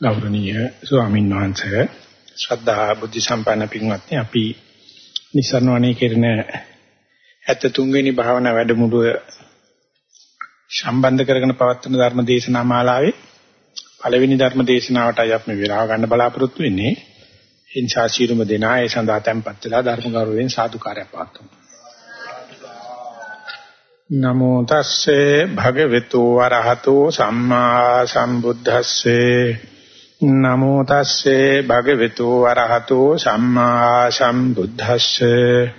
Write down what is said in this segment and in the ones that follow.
ගෞරවනීය ස්වාමීන් වහන්සේ ශ්‍රද්ධා බුද්ධ සම්පන්න පින්වත්නි අපි නිසරණවණේ කෙරෙන 73 වෙනි භාවනා වැඩමුළුව සම්බන්ධ කරගෙන පවත්වන ධර්ම දේශනා මාලාවේ පළවෙනි ධර්ම දේශනාවටයි අපි විරාව ගන්න බලාපොරොත්තු වෙන්නේ. එන්ෂා ශීරුම දෙනා ඒ සඳහා tempත් වෙලා ධර්ම ගෞරවයෙන් සාදුකාරයක් පවත්වමු. නමෝ තස්සේ භගවතු වරහතෝ සම්මා සම්බුද්දස්සේ නමෝ තස්සේ භගවතු වරහතෝ සම්මා සම්බුද්දස්සේ.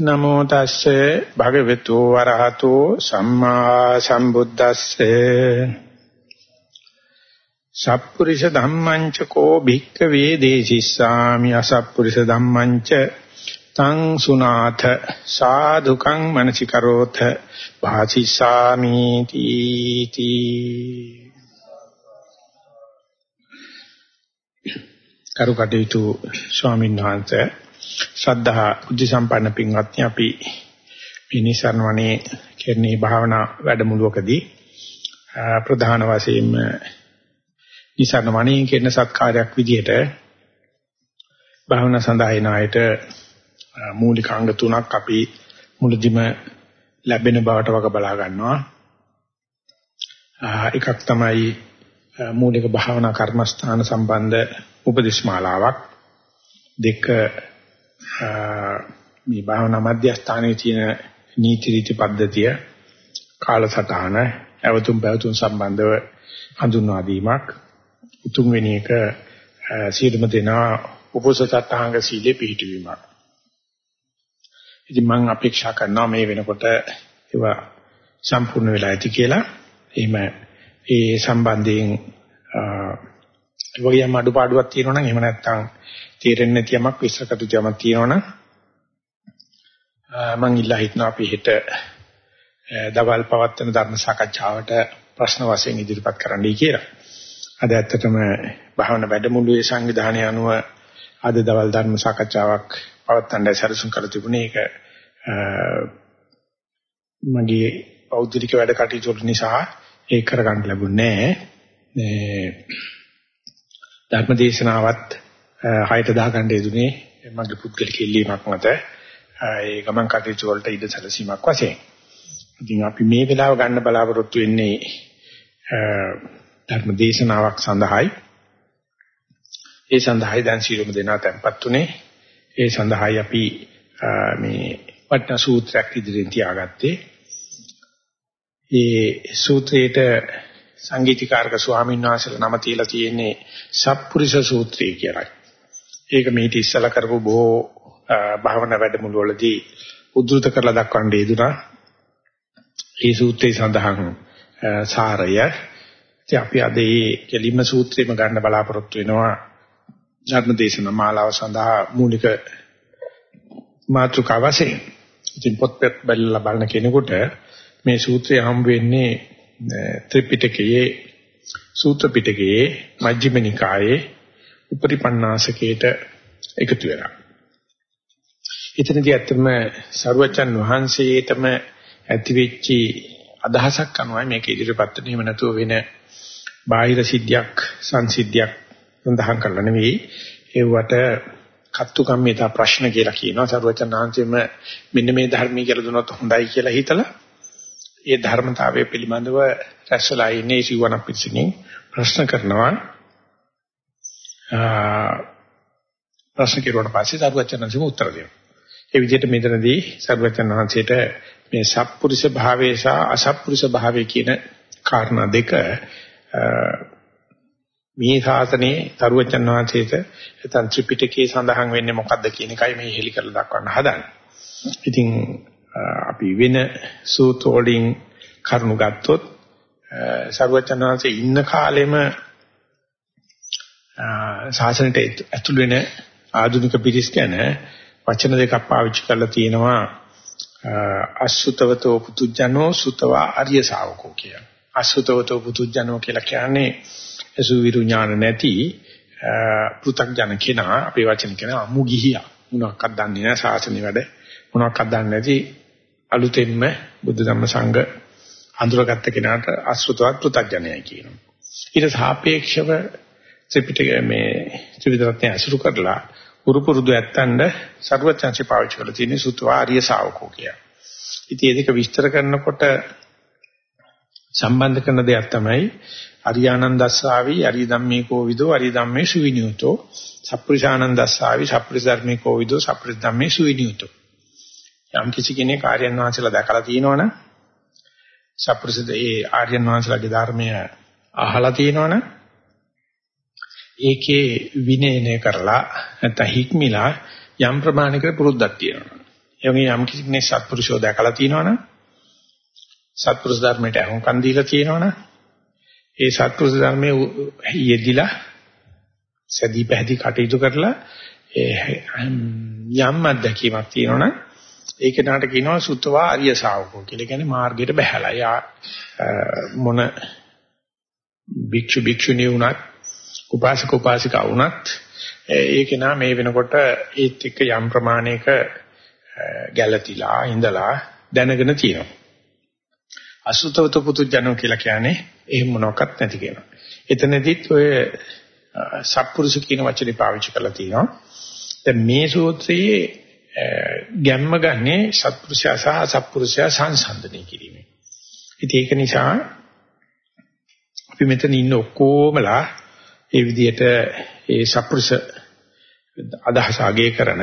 නමෝ තස්සේ භගවතු වරහතෝ සම්මා සම්බුද්දස්සේ. සප්පුරිස ධම්මං ච කෝ භික්ඛවේ දේසිස්සාමි අසප්පුරිස ධම්මං ච තං සුනාථ සාදුකං මනසිකරෝත. භාසිස්සාමි තීති. කරු කටයුතු ස්වාමීන් වහන්සේ ශ්‍රද්ධා බුද්ධ සම්පන්න පින්වත්නි අපි පිනිසරණ වනේ කෙරණී භාවනා වැඩමුළුවකදී ප්‍රධාන වශයෙන්ම නිසරණ වනේ කියන සත්කාරයක් විදිහට භාවනා සඳහා එන අයට මූලික අංග තුනක් අපි මුලදිම ලැබෙන බවට වග බලා ගන්නවා. එකක් තමයි මූලික භාවනා කර්මස්ථාන සම්බන්ධ උපදේශ මාලාවක් දෙක මේ භාවනා මධ්‍යස්ථානයේ තියෙන නීති රීති පද්ධතිය කාලසටහන අවතුම් පැවතුම් සම්බන්ධව හඳුන්වා දීමක්. තුන්වෙනි එක සියලුම දෙනා උපසතට්ඨාංග සීලේ පිළිපීමක් ඉතින් මම අපේක්ෂා කරනවා මේ වෙනකොට ඒවා සම්පූර්ණ වෙලා ඇති කියලා. එහෙම ඒ සම්බන්ධයෙන් වගේම අඩුපාඩුවක් තියෙනවා නම් එහෙම නැත්නම් තේරෙන්නේ නැති යමක් විශ්ලකතු යමක් තියෙනවා නම් මම ඉල්ලා හිටනවා අපි හෙට දවල් පවත්වන ධර්ම සාකච්ඡාවට ප්‍රශ්න වශයෙන් ඉදිරිපත් කරන්නයි කියලා. අද ඇත්තටම භාවනා වැඩමුළුවේ සංවිධානය අනුව අද දවල් ධර්ම සාකච්ඡාවක් පවත්වන්න සැලසුම් කර තිබුණේ ඒක මගේ පෞද්ගලික වැඩ කටයුතු නිසා ඒක කරගන්න ලැබුණේ නැහැ. ධර්ම දේශනාවත් හයට දාගන්න යෙදුනේ මගේ පුද්ගලික ඉල්ලීමක් මත ඒ ගමන් කටයුතු වලට ඉඩ සැලසීමක් වශයෙන්. ඉතින් අපි මේ වෙලාව ගන්න බලාපොරොත්තු වෙන්නේ ධර්ම දේශනාවක් සඳහායි. ඒ සඳහායි දැන් සියලුම දෙනා tempත් උනේ. ඒ සඳහායි අපි මේ වටන සූත්‍රයක් ඉදිරියෙන් තියාගත්තේ. ඒ සූත්‍රයේට සංගීතීකාරක ස්වාමීන් වහන්සේලා නම තියලා තියෙන්නේ සප්පුරිස සූත්‍රය කියලා. ඒක මේටි ඉස්සලා කරපු බොහෝ භාවනා වැඩමුළු වලදී උද්දෘත කරලා දක්වන්න යෙදුනා. මේ සූත්‍රයේ සඳහන් සාරය ඉතින් අපි අද මේ කෙලින්ම සූත්‍රෙම ගන්න බලාපොරොත්තු වෙනවා ධර්මදේශන මාලාව සඳහා මූලික මාතෘකාව වශයෙන්. ඉතින් පොත්පත් බලලා බලන කෙනෙකුට මේ සූත්‍රය හම් වෙන්නේ ත්‍රිපිටකයේ සූත්‍ර පිටකයේ මජ්ක්‍ධිම නිකායේ උපරිපන්නාසකේට එකතු වෙනවා. එතනදී ඇත්තම සරුවචන් වහන්සේටම ඇතිවෙච්ච අදහසක් අනුවයි මේක ඉදිරිපත් වෙන්නේ. එහෙම නැතුව වෙන බාහිර සිද්ධියක් සංසිද්ධියක් සඳහන් කරලා නෙවෙයි. ඒවට කත්තු කම්මිතා ප්‍රශ්න කියලා කියනවා. සරුවචන් වහන්සේම මෙන්න මේ ධර්මී කියලා දුනොත් හොඳයි කියලා හිතලා ඒ ධර්මතාවය පිළිබඳව රැස්වලා ඉන්නේ සිවණ පිටින් ප්‍රශ්න කරනවා ප්‍රශ්න කෙරුවට පස්සේ සරුවචනන්සේම උත්තර දෙනවා. ඒ විදිහට මෙතනදී සරුවචන වහන්සේට මේ සත්පුරුෂ භාවය සහ අසත්පුරුෂ භාවය කියන කාරණා දෙක මේ ශාසනයේ සරුවචන වහන්සේට නැත්නම් ත්‍රිපිටකයේ සඳහන් වෙන්නේ මොකක්ද කියන එකයි මේ හෙලි කරලා දක්වන්න හදන්නේ. ඉතින් අපි වෙන සූත්‍ර වලින් කරුණු ගත්තොත් සර්වචනාංශයේ ඉන්න කාලෙම ශාසනයට ඇතුළු වෙන ආධුනික පිරිස් ගැන වචන දෙකක් පාවිච්චි කරලා තියෙනවා අසුතවතෝ පුතුජනෝ සුතවා ආර්ය ශාවකෝ කියලා. අසුතවතෝ පුතුජනෝ කියලා කියන්නේ අසුවිරු ඥාන නැති පෘථග්ජන කෙනා අපේ වචන කියන අමු ගිහියා. මොනවාක්වත් දන්නේ නැහැ ශාසනය වැඩ මොනවාක්වත් දන්නේ නැති අලුතෙන්ම බුද්ධ ධම්ම සංඝ අඳුරගත්ත කෙනාට අසෘතවත් පෘථග්ජනයයි කියනවා. ඊට සාපේක්ෂව ත්‍රිපිටකය මේ ත්‍රිවිධ රත්නය අසුරු කරලා උරු පුරුදු ඇත්තන්ඩ සර්වඥාන්සේ පාවිච්චි කරලා තියෙන සුත්වා ආර්ය ශාවකෝ කිය. ඉතින් ඒක විස්තර කරනකොට සම්බන්ධ කරන දෙයක් තමයි අරියානන්දස්සාවි අරිය ධම්මේ කෝවිදෝ අරිය ධම්මේ සුවිනියුතෝ සප්පුරිසානන්දස්සාවි සප්පුරිස ධර්මේ කෝවිදෝ සප්පුරිස ධම්මේ සුවිනියුතෝ යම් කිසි කෙනෙක් ආර්යයන් වහන්සේලා දැකලා තියෙනවනම් සප්පුරිස ඒ ආර්යයන් වහන්සේලාගේ ධර්මය අහලා තියෙනවනම් ඒකේ විනයනය කරලා නැත්නම් හික්මිලා යම් ප්‍රමාණයකට පුරුද්දක් තියෙනවා. ඒ වගේ යම් කිසි කෙනෙක් සත්පුරුෂෝ දැකලා තියෙනවනම් සත්පුරුෂ ධර්මයට අහුම්කම් දීලා තියෙනවනම් ඒ සත්පුරුෂ ධර්මයේ යෙදිලා සදී පැහැදි කටයුතු කරලා යම් අත්දැකීමක් තියෙනවනම් ඒ කෙනාට කියනවා සුත්තවා ආර්ය ශාවකෝ කියලා. කියන්නේ මාර්ගයට බහැලා. යා මොන භික්ෂු භික්ෂුණී වුණත් උපාසක උපාසිකා වුණත් ඒ කෙනා මේ වෙනකොට ඒත් එක්ක යම් ප්‍රමාණයක ගැළතිලා ඉඳලා දැනගෙන තියෙනවා. අසුතවත පුතුජනෝ කියලා කියන්නේ එහෙම මොනවත් නැති කෙනා. එතනදිත් ඔය සත්පුරුෂ කියන වචනේ පාවිච්චි කරලා තියෙනවා. දැන් මේ සූත්‍රයේ ගැම්ම ගන්නේ සත්පුරුෂයා සහ අසත්පුරුෂයා සංසන්දනය කිරීමෙන්. ඉතින් ඒක නිසා අපි මෙතන ඉන්න ඔක්කොමලා ඒ විදිහට ඒ සත්පුරුෂ අදහස අගය කරන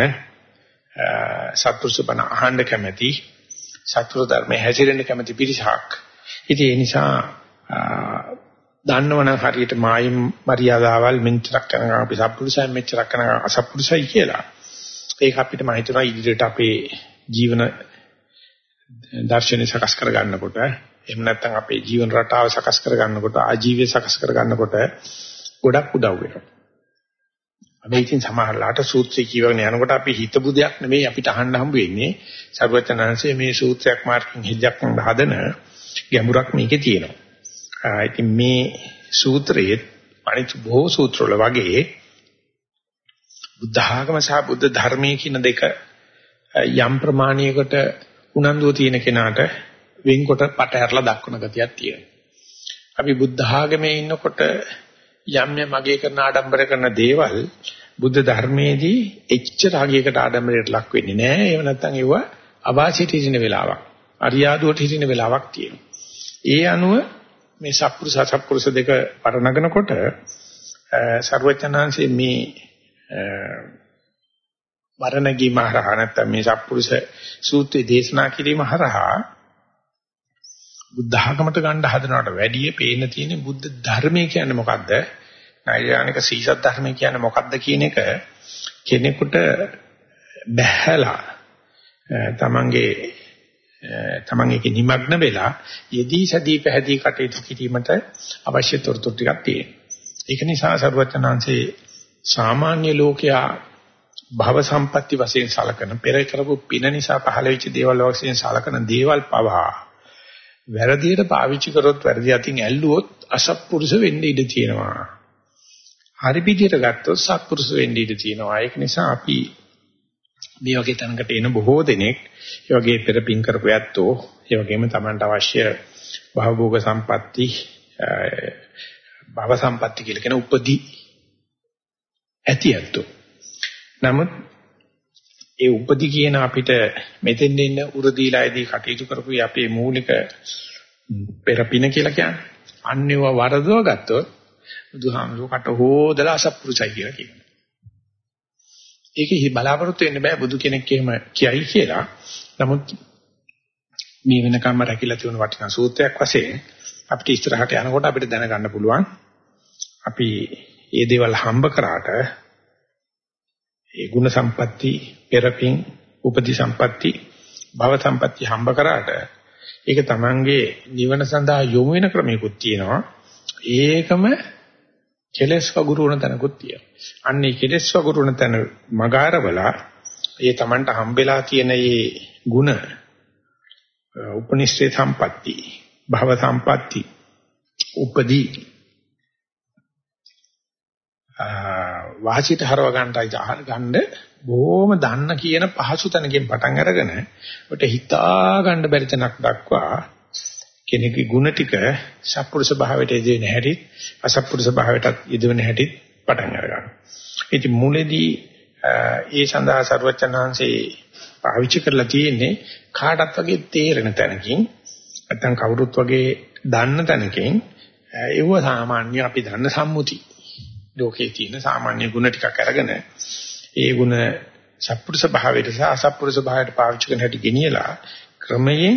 සත්පුරුෂ බණ අහන්න කැමැති සත්පුරුෂ ධර්මයේ හැසිරෙන්න කැමැති පිරිසක්. ඉතින් ඒ නිසා දන්නවනම් හරියට මායිම් මරියාදාවල් මෙච්චරක් කරන අපි සත්පුරුෂයන් මෙච්චරක් කරන අසත්පුරුෂයි කියලා. ඒක අපිට මම හිතනවා ඉදිරියට අපේ ජීවන දර්ශනය සකස් කර ගන්නකොට එහෙම නැත්නම් අපේ ජීවන රටාව සකස් කර ගන්නකොට ආජීවය සකස් කර ගන්නකොට ගොඩක් උදව් වෙනවා. අපි ඉතින් සමහරලාට සූත්‍රය කියවගෙන යනකොට අපි හිතපු දෙයක් නෙමෙයි අපිට අහන්න හම්බ වෙන්නේ. සර්වචනංශයේ මේ සූත්‍රයක් මාර්ගින් හිජ්ජක් හදන ගැඹුරක් මේකේ තියෙනවා. ඉතින් මේ සූත්‍රයේ අනිත් බොහෝ සූත්‍රවල වගේ බුද්ධ ආගම සහ බුද්ධ ධර්මයේ කියන දෙක යම් ප්‍රමාණයකට උනන්දුව තියෙන කෙනාට වෙන්කොට පටහැරලා දක්වන ගතියක් තියෙනවා. අපි බුද්ධ ආගමේ ඉන්නකොට යම් යම් මගේ කරන ආඩම්බර කරන දේවල් බුද්ධ ධර්මයේදී එච්චර අගයකට ආඩම්බරයට ලක් වෙන්නේ නැහැ. ඒව නැත්තම් ඒව අවාසියට හිටින වෙලාවක්. අරියාදුවට හිටින වෙලාවක් තියෙනවා. ඒ අනුව මේ සත්පුරුෂ සත්පුරුෂ දෙක පරණගනකොට ਸਰවචනාංශයේ මේ වරණගී මහරහා නැත්තම් මේ සත්පුරුෂ සූත්‍රය දේශනා කිරීම හරහා බුද්ධ ආගමට ගන්න හදනවට වැඩිය පේන්න තියෙන බුද්ධ ධර්මය කියන්නේ මොකද්ද? නෛර්යානික සීසත් ධර්මය කියන්නේ මොකද්ද කියන එක කෙනෙකුට බැහැලා තමන්ගේ තමන් ඒකේ නිමග්න වෙලා යෙදී සදී පැහැදී කටයුතු කිරීමට අවශ්‍ය තොරතුරු ටිකක් තියෙනවා. ඒක නිසා සරුවචනාංශේ සාමාන්‍ය ලෝකයා භව සම්පatti වශයෙන් සලකන පෙර කරපු පින නිසා පහළ වෙච්ච දේවල් වශයෙන් සලකන දේවල් පවා වැරදියට පාවිච්චි කරොත් වැරදි අතින් ඇල්ලුවොත් අසත්පුරුෂ වෙන්න ඉඩ තියෙනවා. හරි පිටියට ගත්තොත් සත්පුරුෂ වෙන්න ඉඩ තියෙනවා. ඒක නිසා අපි මේ වගේ තැනකට එන බොහෝ දෙනෙක් ඒ වගේ පෙරපින් කරපු ඇත්තෝ ඒ වගේම Tamanට අවශ්‍ය භවභෝග සම්පatti භව සම්පatti කියලා කියන උපදී ඇති ඇත්තෝ. නමුත් ඒ උපදී කියන අපිට මෙතෙන් ඉන්න උරදීලායේදී කටයුතු කරපු අපේ මූලික පෙරපින කියලා කියන්නේ. අන්නේව වරදව ගත්තොත් බුදුහාමුදුරුවෝ කට හොදලා අසත්පුරුෂයි කියලා කියනවා. ඒකෙහි බලාපොරොත්තු වෙන්න බෑ බුදු කෙනෙක් එහෙම කියයි කියලා. නමුත් මේ වෙනකම්ම රැකිලා තියෙන වටිනා සූත්‍රයක් වශයෙන් අපිට ඉස්සරහට යනකොට අපිට දැනගන්න පුළුවන් අපි මේ දේවල් හම්බ කරාට ඒ ගුණ සම්පatti, පෙරපින්, උපදි සම්පatti, භව සම්පatti හම්බ කරාට ඒක තමංගේ නිවන සඳහා යොමු වෙන ක්‍රමයකුත් තියෙනවා. ඒකම කෙලස් වගුරුවන තැනකුත් තියෙනවා. අන්නේ කෙලස් වගුරුවන තැන මගාරවලා ඒ Tamanට හම්බෙලා තියෙන මේ ಗುಣ උපනිෂ්ඨේ සම්පatti භව සම්පatti උපදී වාසියට හරව ගන්නයි ගන්න බොහොම දන්න කියන පහසු තැනකින් පටන් අරගෙන ඔට හිතා ගන්න බැරි තැනක් දක්වා කෙනෙකුගේ ಗುಣ ටික සත්පුරුෂ භාවයට යෙදෙන හැටි අසත්පුරුෂ භාවයටත් යෙදෙන හැටි පටන් අරගන්න. ඉතින් මුලදී ඒ සඳහා ਸਰවචනහන්සේ පාවිච්චි කරලා තියෙන්නේ කාටත් වගේ තේරෙන තැනකින් නැත්තම් කවුරුත් වගේ දන්න තැනකින් ඒව සාමාන්‍ය අපි දන්න සම්මුතිය ලෝකේ තියෙන සාමාන්‍ය ගුණ ටිකක් අරගෙන ඒ ගුණ සත්පුරුෂ භාවයට සහ අසත්පුරුෂ භාවයට පාවිච්චි කරන හැටි ගෙනියලා ක්‍රමයෙන්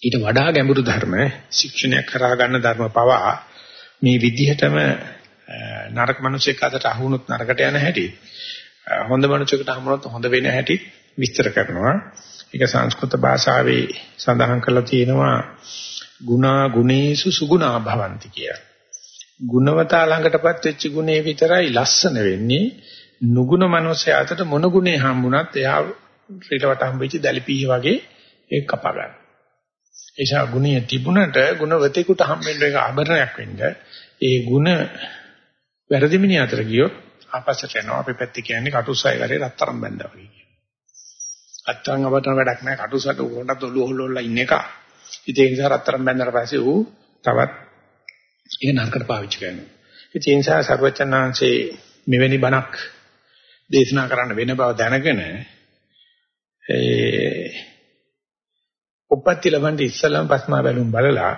ඊට වඩා ගැඹුරු ධර්ම ශික්ෂණයක් කරා ගන්න ධර්ම පවා මේ විදිහටම නරක මිනිසෙක් අතට අහුනොත් නරකට යන හැටි හොඳ මිනිසෙකුට අහුනොත් හොඳ වෙන හැටි විස්තර කරනවා ඒක සංස්කෘත භාෂාවේ සඳහන් කරලා තියෙනවා ගුණා ගුණේසු සුගුණා භවಂತಿ කියලා. ගුණවතා ළඟටපත් වෙච්ච ගුණේ විතරයි ලස්සන වෙන්නේ. නුගුණ මිනිසයා අතට මොන ගුණේ හම්බුණත් එයා ඊටවට හම්බෙච්ච දැලිපිහ වගේ ඒක කපා ගන්න. ඒසා ගුණය තිබුණට ගුණවතෙකුට හම්බෙන්න එක ආභරණයක් වෙන්න ඒ ගුණ වැරදි මිනිහ අතර ගියොත් ආපස්සට යනවා අපි පැත්තේ කියන්නේ කටුස්සය කරේ රත්තරන් බැඳා වගේ. අත්තන් අපතන වැඩක් නැහැ කටුසට උරටත් ඔළුව හොල්ලලා ඉන්න එක. ඉතින් ඒ නිසා රත්තරන් බැඳලා පස්සේ ඌ තවත් ඒක නරකට පාවිච්චි කරනවා. ඉතින් ඒ නිසා සර්වචනාංශේ මෙවැනි බණක් දේශනා කරන්න වෙන බව දැනගෙන ඒ උපත්ති ලබන්න ඉස්සලම පස්මා බැලුම් බලලා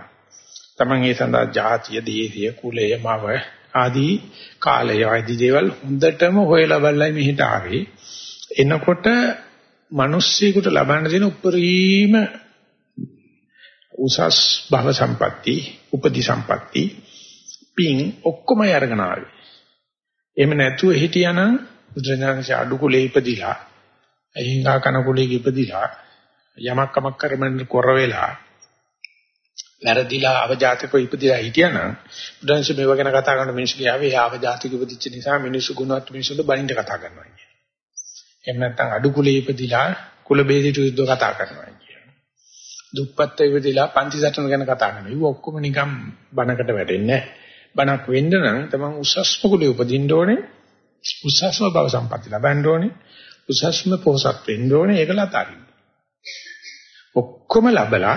තමන් ඒ සඳහා ජාතිය, දේශය, කුලය, මව ආදී කාලය ආදී දේවල් හොඳටම හොයලා බලලා මෙහිට ආවේ. එනකොට මිනිස්සෙකුට ලබන්න දෙන උපරිම උසස් භව සම්පatti, උපදි සම්පatti පින් ඔක්කොම අරගෙන ආවේ. එහෙම නැතුව හිටියානම් බුදුරජාණන්සේ අඩු කුලේ ඉපදිලා, අහිංසා කන කුලේ ඉපදිලා, යමක් කමක් කරමින් කොර වෙලා, වැරදිලා අවජාතකව ඉපදිලා හිටියානම් බුදුරජාණන්සේ මේව ගැන කතා කරන මිනිස්සු කියාවේ ඒ අවජාතක ඉපදිච්ච නිසා මිනිස්සු ගුණවත් මිනිස්සුන්ට බලින්ද කතා කරනවා කියන්නේ. එහෙම නැත්නම් අඩු කුලේ ඉපදිලා කුල බේදිත යුද්ධ කතා කරනවා කියනවා. දුප්පත් ඉපදිලා පන්ති සටන ගැන කතා කරනවා. ඒක ඔක්කොම නිකම් බණකට වැටෙන්නේ නැහැ. බණක් වෙන්න නම් තමන් උසස්ම කුලේ උපදින්න ඕනේ. උසස්ම භව සම්පatti ලබන්න ඕනේ. උසස්ම පොහසත් වෙන්න ඕනේ. ඒකලත් අරින්න. ඔක්කොම ලබලා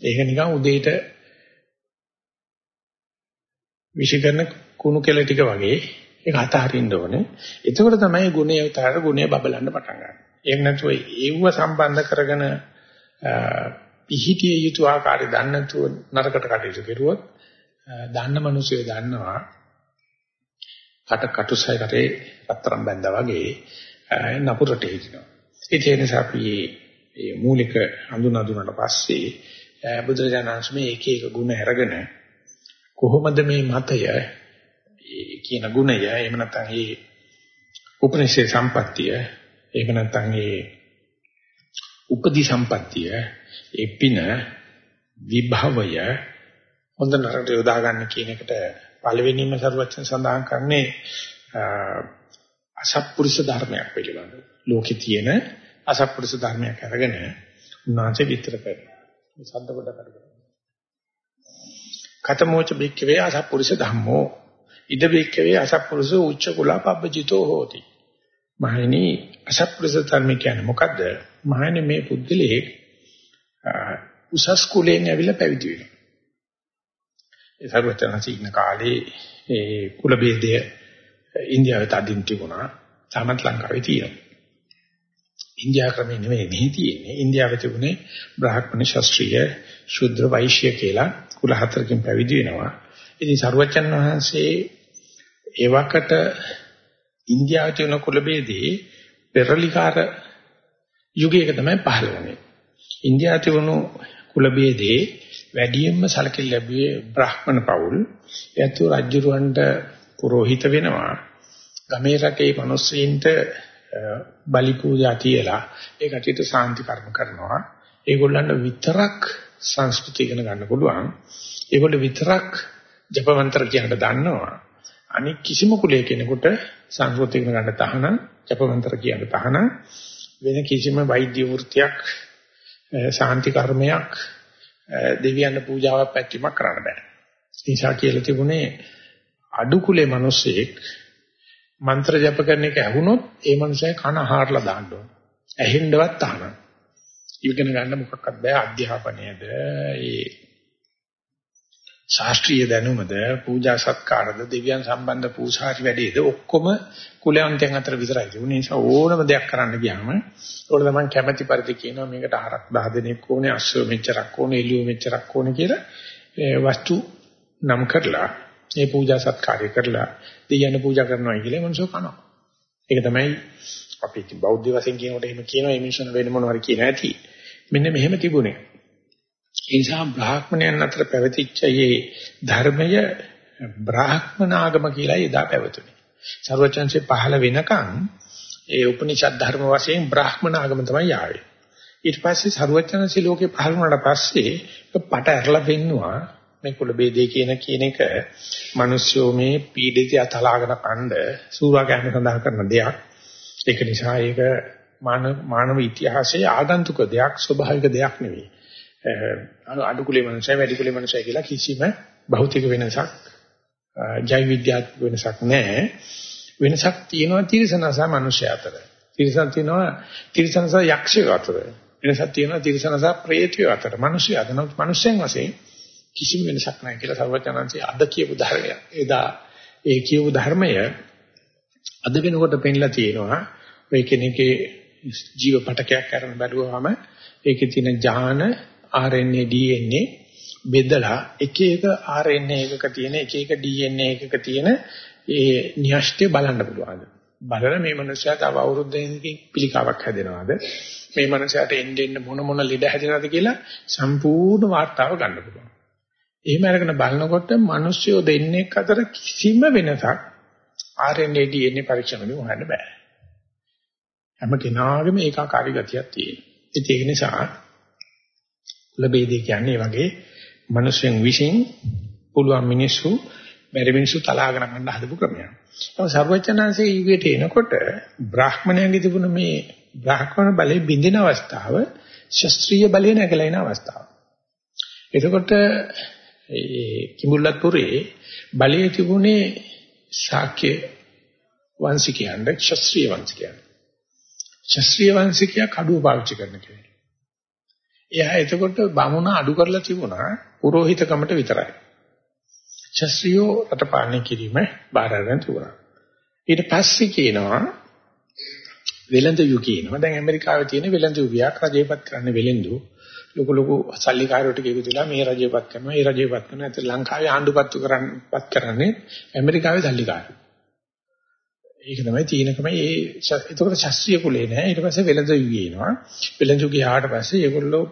ඒක නිකන් උදේට විශ්ිකරන කුණු කෙල ටික වගේ ඒක අතහරින්න ඕනේ. එතකොට තමයි ගුණය උතර ගුණය බබලන්න පටන් ගන්න. එහෙම නැතුව ඒව සම්බන්ධ කරගෙන පිහිටිය යුතු ආකාරය දන්නේ නැතුව නරකට කටයුතු කරුවොත් දන්න මිනිස්සු දන්නවා කට කටුසය කරේ පතරම් බැඳා වගේ නපුරට හිටිනවා. ඒ නිසා අපි මේ මූලික හඳුනා දුන්නාට පස්සේ බුදුරජාණන් මේ එක එක ගුණ අරගෙන කොහොමද මේ මතය කියන ගුණය එහෙම නැත්නම් ඒ උපනිෂේ සම්පත්තිය එහෙම නැත්නම් ඒ උපදි සම්පත්තිය ඒ පින විභවය හොඳ නරකට යොදා ගන්න කියන එකට පළවෙනිම සරුවචන සඳහන් කරන්නේ අසත්පුරුෂ ධර්මයක් පිළිබඳව. ලෝකේ තියෙන අසත්පුරුෂ ධර්මයක් අරගෙන උන්වහන්සේ විතර කරනවා. මේ ශබ්ද කොට කරගෙන. කතමෝච බික්කවේ අසත්පුරුෂ ධම්මෝ ඉද බික්කවේ අසත්පුරුෂ උච්ච කුලා පබ්බජිතෝ හෝති. මහණෙනි අසත්පුරුෂ ධර්ම කියන්නේ මොකද්ද? මහණෙනි මේ පුද්ගලයේ උසස් කුලයෙන් ඇවිල්ලා පැවිදි වෙනවා. ඒ සර්වචනසී ඉන්න කාලේ ඒ කුල ભેදය ඉන්දියාවේ තදින් තිබුණා. සමත් ලංකාවේ තියෙනවා. ඉන්දියා ක්‍රමේ නෙමෙයි මෙහි තියෙන්නේ. ඉන්දියාවේ තිබුණේ බ්‍රාහ්මණ ශාස්ත්‍රීය ශුද්‍ර වෛශ්‍ය කියලා කුල හතරකින් පැවිදි වෙනවා. ඉතින් සරුවචන් වහන්සේ ඒ වකට ඉන්දියාවේ තියෙන කුල ભેදේ පෙරලිකාර යුගයක තමයි පහළ වෙන්නේ. ඉන්දියාවේ තිබුණු කුල ભેදේ වැඩියෙන්ම සැලකිලි ලැබුවේ බ්‍රාහ්මණ පවුල්. එයත් රජුරවන්ට පුරোহিত වෙනවා. ගමේ රටේ මිනිස්සුන්ට බලි පූජා තියලා ඒ කටියට සාන්ති කර්ම කරනවා. ඒගොල්ලන්ට විතරක් සංස්කෘතිය ඉගෙන ගන්න පුළුවන්. ඒගොල්ලෝ විතරක් ජපමන්ත්‍ර කියන්න දන්නවා. අනික කිසිම කුලයක කෙනෙකුට සංස්කෘතිය ඉගෙන ගන්න තහනම් ජපමන්ත්‍ර කියන්න තහනම් වෙන කිසිම වෛද්‍ය වෘත්තියක් සාන්ති කර්මයක් දෙවියන් පූජාවක් පැත්තීමක් කරන්න බෑ. නිසා කියලා තිබුණේ අඩු කුලේ මිනිස්සෙක් මන්ත්‍ර ජප කරන එක ඇහුනොත් ඒ මනුස්සයා කන හාරලා දාන්න ඕන. ඇහෙන්නවත් තහනම්. ඉගෙන ගන්න මොකක්වත් බෑ අධ්‍යාපනයේද ඒ ශාස්ත්‍රීය දැනුමද පූජා සත්කාරද දෙවියන් සම්බන්ධ පූජාරි වැඩේද ඔක්කොම කුලයන්තෙන් අතර විතරයි තිබුණේ. ඒ නිසා ඕනම දෙයක් කරන්න ගියාම ඒකට තමයි කැමැති පරිදි කියනවා මේකට හරක් 10 දෙනෙක් ඕනේ, අස්සෝ මෙච්චරක් ඕනේ, එළියෝ මෙච්චරක් ඕනේ කියලා වස්තු නම් කරලා ඒ පූජා සත්කාරය කරලා දෙයයන් පූජා කරනවා කියලා මනුස්සය කනවා. ඒක තමයි අපි බෞද්ධ වශයෙන් කියනකොට එහෙම කියනවා මේ මිනිස්සුන් වෙන මොනවාරි කියන ඇති. මෙන්න මෙහෙම තිබුණේ. ඒ නිසා බ්‍රාහ්මණයන් අතර පැවතිච්ච මේ ධර්මය බ්‍රාහ්මනාගම කියලා එදා පැවතුනේ. සර්වචන්සේ පහළ වෙනකන් ඒ උපනිෂද් ධර්ම වශයෙන් බ්‍රාහ්මනාගම තමයි ආවේ. ඊට පස්සේ සර්වචන්සේ ලෝකේ පහළ වුණාට පස්සේ පට ඇරලා පෙන්නවා මේ කුල ભેදේ කියන කියන එක මිනිස්සු මේ පීඩිතය තලාගෙන කණ්ඩ සූරා ගැන සඳහන් කරන දෙයක්. ඒක නිසා ඒක මානව ඉතිහාසයේ ආගන්තුක දෙයක් ස්වභාවික දෙයක් නෙවෙයි. අඩු කුලේ මනුස්සය වැඩි කුලේ මනුස්සය කියලා කිසිම භෞතික වෙනසක් ජෛව විද්‍යාත්මක වෙනසක් නැහැ. වෙනසක් තියෙනවා තිරසනස මනුෂ්‍ය අතර. තිරසන් තියෙනවා තිරසනස යක්ෂය අතර. වෙනසක් තියෙනවා තිරසනස ප්‍රේතය අතර. මනුෂ්‍ය අතර මනුෂ්‍යයන් වශයෙන් කිසිම වෙනසක් නැහැ කියලා සර්වඥාන්සේ අද කියපු ධර්මය. එදා ඒ කියපු ධර්මය අද වෙනකොට පෙන්ලා තියෙනවා. ඔය කෙනෙක්ගේ ජීව පටකයක් කරන බැලුවාම ඒකේ තියෙන ඥාන RNA DNA බෙදලා එක එක RNA එකක තියෙන එක එක DNA එකක තියෙන ඒ න්‍යෂ්ටි බලන්න පුළුවන්. බලලා මේ මනුස්සයා තව අවුරුද්දකින් පිළිකාවක් හැදෙනවද? මේ මනුස්සයාට එන්න එන්න මොන මොන ලෙඩ හැදෙනවද කියලා සම්පූර්ණ වාර්තාව ගන්න පුළුවන්. එහෙම අරගෙන බලනකොට මිනිස්සු දෙන්නේ අතර කිසිම වෙනසක් RNA DNA පරීක්ෂණවලින් හොයන්න බෑ. හැම කෙනාගේම ඒකාකාරී ගතියක් තියෙනවා. ඒක නිසා ලැබෙදී කියන්නේ වගේ මිනිස්සුන් විසින් පුළුවන් මිනිස්සු බැරි මිනිස්සු තලාගෙන ගන්න හදපු ක්‍රමයක්. ඒක සර්වචනංශයේ ඊගෙට එනකොට බ්‍රාහ්මණයන්ගේ තිබුණ මේ බ්‍රාහ්මණ බලයේ බින්දින අවස්ථාව ශාස්ත්‍රීය බලය නැගලා එන අවස්ථාව. එතකොට ඒ කිඹුල්ලත්පුරේ බලයේ තිබුණේ ශාක්‍ය වංශිකයන්ද ක්ෂත්‍රීය වංශිකයන්ද. ක්ෂත්‍රීය වංශිකයා කඩුව පාවිච්චි කරන කෙනෙක්. එයා එතකොට බමුණ අඩු කරලා තිබුණා පුරোহিতකමට විතරයි. ක්ෂත්‍රියෝ රටපාලනය කිරීම බාර අරගෙන තිබුණා. ඊට පස්සේ කියනවා වෙළඳ යු කියනවා. දැන් ඇමරිකාවේ තියෙන වෙළඳ යුගයක් රජේපත් කරන්න වෙළඳු ලොකු ලොකු සල්ලිකාරයෝට කියවිදලා මේ රජයපත් කරනවා ඒ රජයපත් කරනවා ඒත් ලංකාවේ ආණ්ඩුපත්තු කරන්නපත් කරන්නේ ඇමරිකාවේ සල්ලිකාරයෝ. ඒක තමයි තීනකම ඒ එතකොට ශාස්ත්‍රීය කුලේ නෑ ඊට පස්සේ වෙළඳ යුගය එනවා. වෙළඳ යුගය ආවට පස්සේ ඒගොල්ලෝ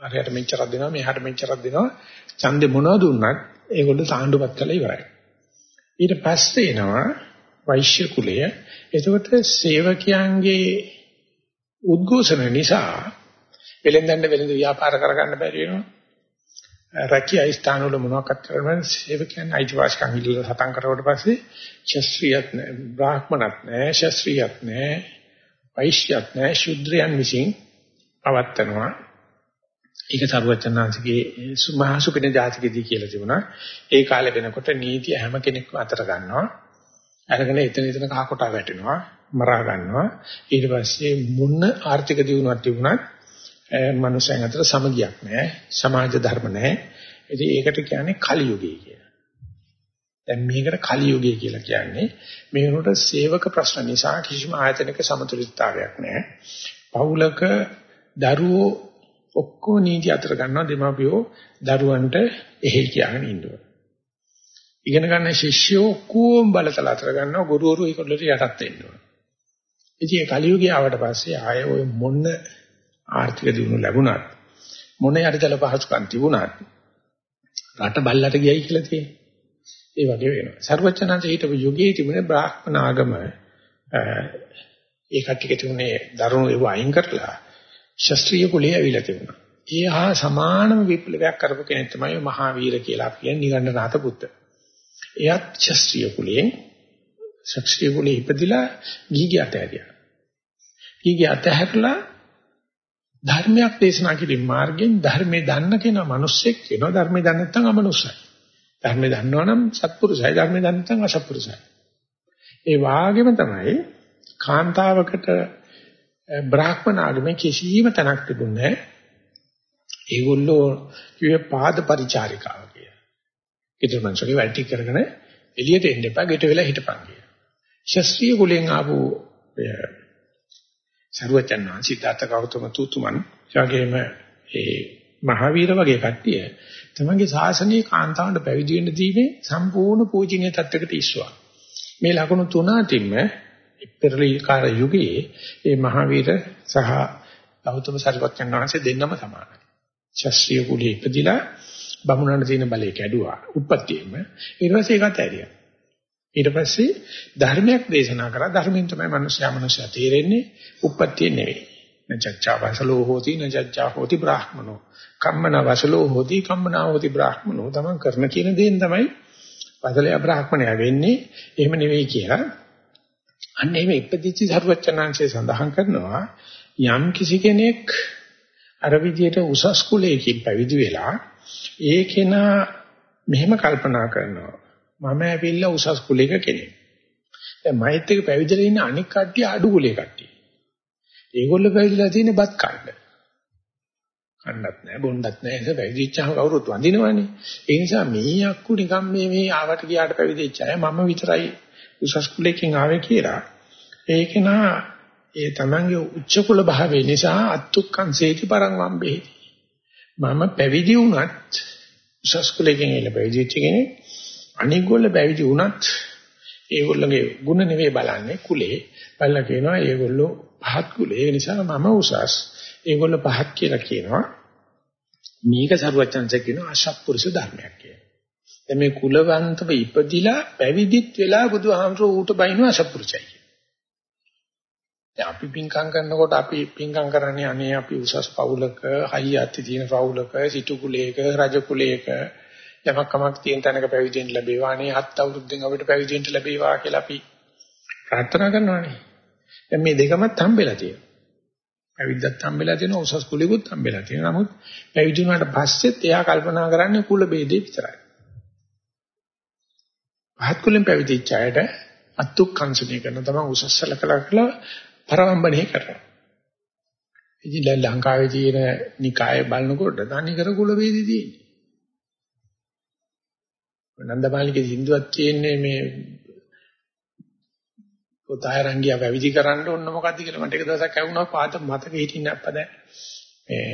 අරයට මෙච්චරක් දෙනවා මෙහාට මෙච්චරක් දෙනවා ඡන්දේ මොනවද දුන්නත් ඒගොල්ලෝ සාණ්ඩුපත් කළා ඉවරයි. ඊට පස්සේ එනවා වෛශ්‍ය කුලය. එතකොට සේවකයන්ගේ උද්ඝෝෂණ නිසා වෙලෙන්දන්න වෙලෙන්ද ව්‍යාපාර කරගන්න බැරි වෙනවා. රැකියා ස්ථාන වල මොනවක්වත් කරන්න සේවකයන් අයිතිවාසිකම් ඉල්ලලා සටන් කරුවට පස්සේ ශාස්ත්‍රීයත් නැහැ, බ්‍රාහ්මණත් නැහැ, ශාස්ත්‍රීයත් නැහැ, වෛශ්‍යත් නැහැ, ශුද්‍රයන් විසින් පවත්නවා. ඒක සරුවචනාංශගේ සුමහසුපින ජාතිකදී කියලා තිබුණා. ඒ කාලේ වෙනකොට නීතිය හැම කෙනෙක්ම අතර ගන්නවා. අරගෙන එතන එතන කහ කොටා වැටෙනවා, මරා ගන්නවා. ඊට පස්සේ මුන්න ආර්ථික දියුණුවක් තිබුණත් මනුස්සයන් අතර සමගියක් නැහැ, සමාජ ධර්ම නැහැ. ඉතින් ඒකට කියන්නේ කලි යුගය කියලා. දැන් මේකට කලි යුගය කියලා කියන්නේ මේ වෙනකොට සේවක ප්‍රශ්න නිසා කිසිම ආයතනයක සමතුලිතතාවයක් නැහැ. පවුලක දරුවෝ ඔක්කොම නීති අතර ගන්නවා දෙමාපියෝ දරුවන්ට එහෙ කියගෙන ඉන්නවා. ඉගෙන ගන්න ශිෂ්‍යෝ ඔක්කොම බලතල අතර ගන්නවා ගුරුවරු ඒකට යටත් වෙනවා. ඉතින් ඒ කලියුගය ආවට පස්සේ ආය ඔය මොන ආර්ථික දියුණුව ලැබුණත් මොන යටිතල පහසුකම් තිබුණත් රට බල්ලට ගියයි කියලා තියෙන්නේ. ඒ වගේ වෙනවා. සර්වචනන්ත හිටපු යුගයේ තිබුණේ බ්‍රාහ්මණ ආගම ඒ කට්ටිය තිබුණේ දරුණු ඒව අයින් කරලා ශාස්ත්‍රීය කුලයේ ඇවිල්ලා තිබුණා. ඒ හා සමානම විප්ලවයක් කරපු කෙනෙක් තමයි මහාවීර කියලා අපි කියන්නේ නිගණ්ඨනාත පුත්ත. එයත් ශාස්ත්‍රීය කුලයෙන් ශාස්ත්‍රීය කුලයේ ඉපදිලා ගිහි අතහැරියා. ගිහි අතහැරලා ධර්මයක් දේශනා කිරීම මාර්ගයෙන් ධර්මයේ දන්න කෙනා මිනිස්සෙක් වෙනවා ධර්මයේ දන්නේ නැත්නම් අමනුස්සයි. ධර්මයේ දන්නවනම් සත්පුරුෂයි ධර්මයේ දන්නේ නැත්නම් අසත්පුරුෂයි. ඒ වාගේම තමයි කාන්තාවකට බ්‍රාහ්මණ ආගමේ කිසිම තැනක් තිබුණේ නැහැ. ඒගොල්ලෝ කිව්වේ පාද පරිචාරිකාව කියලා. ඊට මංසගේ වැඩි කරගෙන එළියට එන්න එපා ගෙට වෙලා හිටපන් කියලා. ශාස්ත්‍රීය කුලෙන් ආපු සරුවචන් වහන්සේ සිතාත ගෞතම තුතුමන් යාගේම ඒ මහවීර වගේ කට්ටිය තමන්ගේ ශාසනීය කාන්තාවන්ට පැවිදි වෙන්න දීමේ සම්පූර්ණ පූජනීය තත්වයකට ඉස්සුවා. මේ ලකුණු තුන අතින්ම පෙරලි කාල යුගයේ මේ මහවීර සහ ගෞතම සරුවචන් වහන්සේ දෙන්නම සමානයි. ශාස්ත්‍රීය කුලයේ ඉපදිලා බමුණන්ට තියෙන බලය කැඩුවා. උප්පත්තියෙම ඊට පස්සේ ඒකත් ඇරියා. ඊට පස්සේ ධර්මයක් දේශනා කරා ධර්මයෙන් තමයි මිනිස්යා මිනිස්යා තේරෙන්නේ උප්පත්තිය නෙවෙයි. නජච්ඡා වසලෝ හෝති නජච්ඡා හෝති බ්‍රාහ්මනෝ කම්මන වසලෝ හෝති කම්මනා හෝති බ්‍රාහ්මනෝ තමන් කරන කියන දේෙන් තමයි වසලයා බ්‍රාහ්මණයා වෙන්නේ. එහෙම නෙවෙයි කියලා. අන්න එහෙම ඉපදිච්ච සරුවචනාංශය සඳහන් කරනවා යම් කිසි කෙනෙක් අර විදියට උසස් කුලයකින් පැවිදි වෙලා ඒ කෙනා මෙහෙම කල්පනා කරනවා මම ඇවිල්ලා උසස් කුලයක කෙනෙක්. දැන් මෛත් එක පැවිදිලා ඉන්න අනික් කට්ටිය අඩු කුලේ කට්ටිය. ඒගොල්ලෝ පැවිදිලා තියෙන්නේ බත් කන්න. කන්නත් නැහැ බොන්නත් නැහැ ඒක පැවිදිච්චාම කවුරුත් වඳිනවනේ. ඒ නිසා මේ අක්කු නිකන් මේ මේ ආවට ගියාට පැවිදිච්ච අය මම විතරයි උසස් කුලයකින් ආවේ කියලා. ඒක නා ඒ තමන්ගේ උච්ච කුල භාවය නිසා අත්තුක්කං සේති පරං වම්බේති. මම පැවිදි වුණත් උසස් කුලයෙන් එළ පැවිදිච්ච කෙනෙක් අනිගොල්ල පැවිදි වුණත් ඒගොල්ලගේ ಗುಣ නෙවෙයි බලන්නේ කුලේ. බලලා කියනවා ඒගොල්ලෝ පහත් කුලේ. ඒ නිසා මම උසස්. ඒගොල්ලෝ පහත් කියලා කියනවා. මේක සරුවචන්සේ කියනවා අශප්පුරුෂ ධර්මයක් කියලා. දැන් මේ කුලවන්තව ඉපදිලා පැවිදිත් වෙලා බුදුහාමරෝ ඌට බයිනවා අශප්පුරුෂයි දැන් අපි පින්කම් කරනකොට අපි පින්කම් කරන්නේ අනේ අපි උසස් පවුලක හයියත් තියෙන පවුලක සිටු කුලයක රජ කුලයක. යමක් කමක් තියෙන තැනක පැවිදෙන්න ලැබේවා අනේ හත් අවුරුද්දෙන් අපිට පැවිදෙන්න ලැබේවා කියලා අපි ප්‍රාර්ථනා කරනවානේ. දැන් මේ දෙකමත් හම්බෙලා තියෙනවා. පැවිද්දත් හම්බෙලා තියෙනවා උසස් කුලෙකුත් හම්බෙලා තියෙනවා. නමුත් පැවිදි වුණාට පස්සෙත් එයා කල්පනා කරන්නේ කුල ભેදේ විතරයි. පහත් කුලෙන් පැවිදිච්ච අයට අත්ුක්කංශණය කරන තමයි උසස් සලකලා කියලා පරවම්බනේ කරනවා. ඉතින් ලංකාවේ තියෙන නිකාය බලනකොට තනිකර කුල වේදි තියෙන්නේ. නන්දමාලිගේ සින්දුවක් තියෙන්නේ මේ පොතය රංගියා පැවිදි කරන්න ඕන මොකද්ද කියලා මට එක දවසක් ඇහුණා පාත මතක හිටින්න අප්පද මේ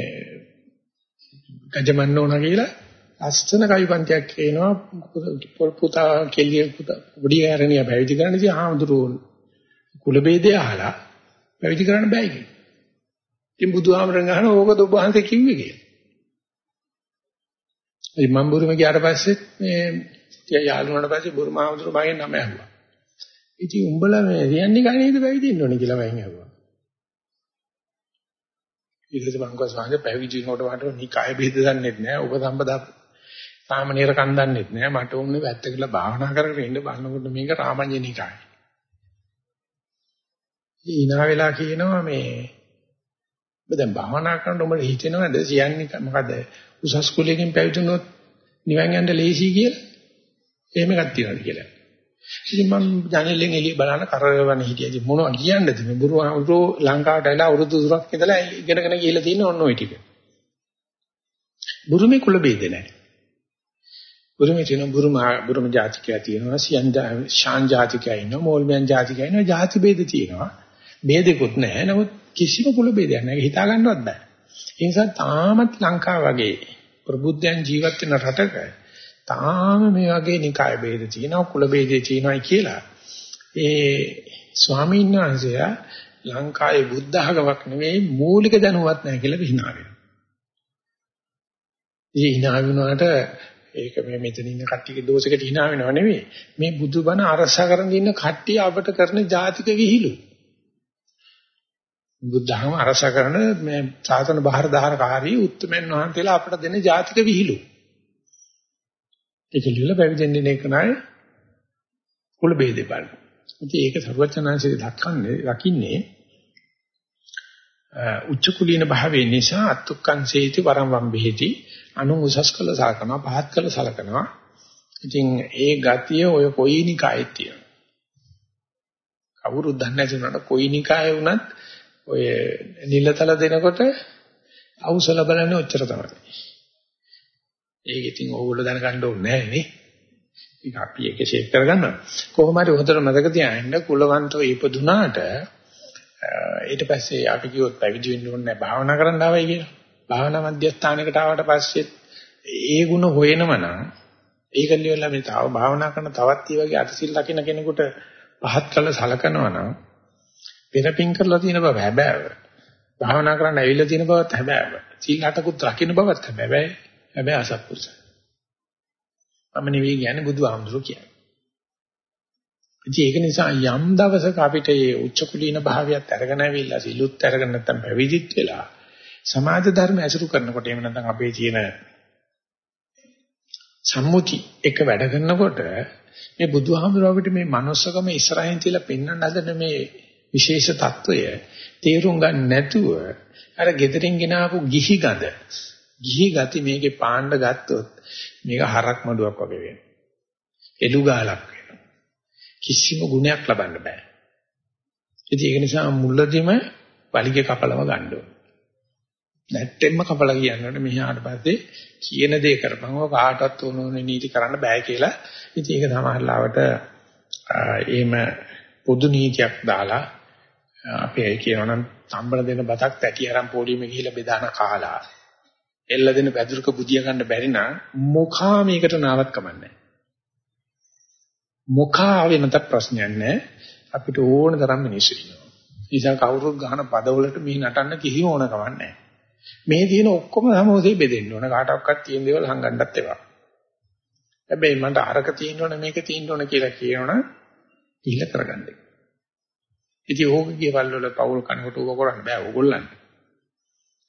ගජමන්න ඕන කියලා අස්තන කවිපන්තියක් කියනවා පුතා කෙල්ලිය පුතා පොඩි ආරණිය පැවිදි කරන්න ඉතින් ආමුදුරු කුල ભેදය අහලා පැවිදි කරන්න බෑ කියලා. ඉතින් බුදුහාමරන් අහනවා ඕකද ඔබ වහන්සේ කිව්වේ කියලා. ඉතින් මම බුරුම ගියාට පස්සේ මේ යාළු වුණාට පස්සේ බුරුම ආමතුරු මගෙන් නම ඇහුවා. ඉතින් උඹලා මේ රියන්නේ කණේද පැවිදි වෙන්න ඕනේ කියලා මම ඇහුවා. ඊට පස්සේ මං කිව්වා සාංශ පැවිදි වෙනකොට වට නිකාය බෙහෙද දන්නෙත් නෑ. ඔබ සම්බදා සාමනීර කන් දන්නෙත් නෑ. මට ඕනේ වැත්ත කියලා භාවනා කරගෙන ඉන්න බලනකොට මේක රාමඤ්ඤ නිකාය. ඊනා වෙලා කියනවා මේ ඔබ දැන් භාවනා කරනකොට ඔබට හිතෙනවද කියන්නේ මොකද උසස් කුලයෙන් පැවිදුණොත් නිවන් යන්න ලේසි කියලා? එහෙම එකක් තියෙනවද කියලා. ඉතින් මම ජනෙලෙන් එළිය බලන කරවන හිටියදී මොනවද කියන්නද මේ බුරුහාමුදුරෝ ලංකාවට ඇවිල්ලා අවුරුදු තුනක් ඉඳලා ඉගෙනගෙන ගිහලා තියෙන ඔන්න ඔය ටික. බුරුමේ කුල ભેද නැහැ. බුරුමේ තියෙන බුරුම බුරුම ජාතිකයා තියෙනවා, සියන් ශාන් ජාතිකයා ඉන්නවා, මෝල්මයන් ජාතිකයා ඉන්නවා, ජාති ભેද තියෙනවා. ભેදෙකුත් නැහැ. නමුත් කිසිම කුල ભેදයක් නැහැ. ඒක හිතා ගන්නවත් බෑ. ඒ නිසා තාමත් ලංකාව වගේ ප්‍රබුද්ධයන් ජීවත් වෙන රටක තාම මේ වගේ නිකාය ભેද තියෙනවා කුල ભેදේ තියෙනවායි කියලා. ඒ ස්වාමීන් වහන්සේලා ලංකාවේ බුද්ධ ධර්මයක් නෙවෙයි මූලික දැනුවත් නැහැ කියලා හිනා වෙනවා. ඒ හිනා වුණාට ඒක මේ මෙතන ඉන්න කට්ටියගේ දෝෂයකට හිනා වෙනව නෙවෙයි. මේ බුදුබණ අරසා කරන් ඉන්න කට්ටිය අපට කරන ජාතික විහිළු. බුද්ධහම අරස කරන මේ සාසන බාහිර දහරකාරී උත්තරමන් වහන්සේලා අපට දෙන ජාතික විහිළු. ඒක ලියලා පැවිදෙන්නේ නේ කනයි කුල ભેදේ බලන. ඉතින් ඒක සර්වචනංශයේ දක්වන්නේ රකින්නේ උච්ච කුලීන භාවයේ නිසා අත්ුක්කං සේති වරම් වම් බෙහෙති අනු උසස් කළ සලකනවා පහත් කළ සලකනවා. ඉතින් ඒ ගතිය ඔය කොයි නිකායෙත් තියෙනවා. කවුරුත් දන්නේ නැති උනට කොයි නිකායේ වුණත් ඔය නිලතල දෙනකොට අවුසල බලන්නේ ඔච්චර තමයි. ඒක ඉතින් ඕගොල්ලෝ දැනගන්න ඕනේ නැහැ නේ. ඒක අපි ඒක ෂේප් කරගන්නවා. කොහොම හරි හොඳට මතක තියාගන්න කුලවන්තෝ ඉපදුනාට ඊට පස්සේ අපි කිව්වොත් පැවිදි වෙන්න ඕනේ නැහැ භාවනා කරන්න ආවයි කියලා. භාවනා මධ්‍යස්ථානයකට ආවට පස්සේ ඒ ಗುಣ හොයනම නම් ඒක ලියලා මේ තව භාවනා කරන තවත් ඒ වගේ අටසිල් රකින්න කෙනෙකුට පහත් කළ සලකනවා නම් පෙරපින් කරලා තියෙන බව හැබෑව. භාවනා කරන්න ඇවිල්ලා තියෙන බවත් හැබෑව. සීල් හතකුත් රකින්න බවත් හැබැයි හැබැයි අසත්පුරුෂ. මම නෙවෙයි කියන්නේ බුදුහාමුදුරුවෝ කියන්නේ. ඉතින් ඒක නිසා යම් දවසක අපිට මේ උච්ච කුලීන භාවයත් අරගෙන ඇවිල්ලා සිලුත් අරගෙන නැත්තම් පැවිදිත් වෙලා සමාජ ධර්ම ඇසුරු කරනකොට එහෙම නැත්නම් අපේ තියෙන සම්මුති එක වැඩ කරනකොට මේ බුදුහාමුදුරුවෝ අපිට මේ manussකම ඉස්සරහින් තියලා පෙන්වන්න හදන මේ විශේෂ తত্ত্বය තේරුම් ගන්න නැතුව අර gederin ගෙනාවු ගිහි ගඳ ගිහි ගති මේකේ පාණ්ඩ ගත්තොත් මේක හරක් මඩුවක් වගේ වෙනවා. එළු ගාලක් වෙනවා. කිසිම ගුණයක් ලබන්න බෑ. ඉතින් ඒක නිසා මුලදිම වලිගේ කපලම ගන්න ඕනේ. නැට්ටෙම්ම කපලා කියනකොට මෙහාට පස්සේ කියන දේ කරපන් ඔය කාටවත් ඕනෝනේ නීති කරන්න බෑ කියලා. ඉතින් ඒක සමහරවිට එහෙම පොදු නීතියක් දාලා අපි ඒ කියනනම් සම්බල දෙන බතක් තැටි අරන් පොලිමේ ගිහිල්ලා බෙදාන කාලා එල්ල දෙන පැදුරක බුදිය ගන්න බැරි නම් මොකා මේකට නාවත් කමන්නේ මොකා වෙනත ප්‍රශ්නයක් නැහැ. අපිට ඕන තරම් මිනිස්සු ඉන්නවා. නිසා කවුරුත් ගහන පදවලට මේ නටන්න කිසිම ඕන කමක් නැහැ. මේ තියෙන ඔක්කොම සමෝසේ බෙදෙන්න ඕන. කාටවත් තියෙන දේවල් හංගන්නත් එපා. හැබැයි මන්ට අරක තියෙන්න ඕන මේක තියෙන්න ඕන කියලා කියනවනම් ඉහිල කරගන්න. ඉතින් ඕකගේ වල වල පවුල් කනකොට ඕක කරන්න බෑ ඕගොල්ලන්ට.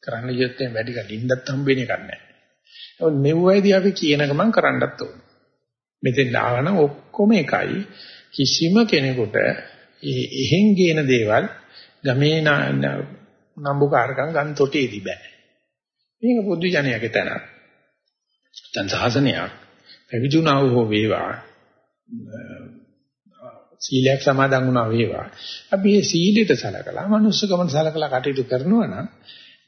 කරන්න ගියොත් එම් වැඩි කලින්දත් හම්බෙන්නේ එකක් නැහැ. ඒත් මෙව්වයිදී අපි කියන ගමන් කරන්නත් ඕනේ. මෙතෙන් ආවනම් ඔක්කොම එකයි කිසිම කෙනෙකුට එහෙන් ගේන දේවල් ගමේ නම්බුකාරකම් ගන්න තොටේදී බෑ. මේක පොදු ජනයාගේ තැන. දැන් සාසනයක් පැවිදුණා හෝ වේවා සීලයක් සමාදන් වුණා වේවා. අපි මේ සීලෙට සලකලා, manussකමට සලකලා කටයුතු කරනවා නම්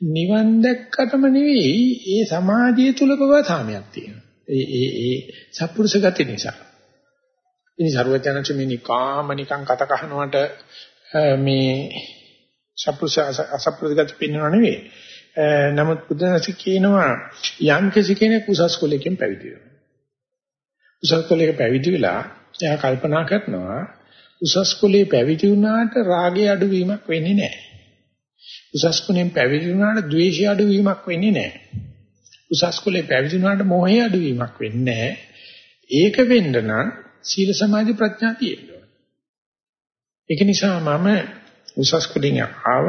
නිවන් දැක්කටම නෙවෙයි, ඒ සමාජය තුල බව සාමයක් තියෙනවා. ඒ ඒ ඒ සත්පුරුෂ ගති නිසා. ඉතින් ਸਰවඥාන්ච මේ නිකාම නිකන් කත කහනවට මේ සත්පුරුෂ අසත්පුරුෂ ගති පින්නව නෙවෙයි. නමුත් බුදුන්සේ කියනවා යම් කෙනෙක් උසස් කුලයකින් පැවිදි වෙනවා. උසස් කුලයක පැවිදි වෙලා එයා කල්පනා කරනවා උසස් කුලේ පැවිදි වුණාට රාගය අඩුවීමක් වෙන්නේ නැහැ. උසස් කුලෙන් පැවිදි වුණාට ද්වේෂය අඩුවීමක් වෙන්නේ නැහැ. උසස් කුලේ පැවිදි වුණාට මෝහය අඩුවීමක් වෙන්නේ නැහැ. ඒක වෙන්න නම් සීල සමාධි ප්‍රඥා තියෙන්න ඕනේ. ඒක නිසා මම උසස් කුලින් ආව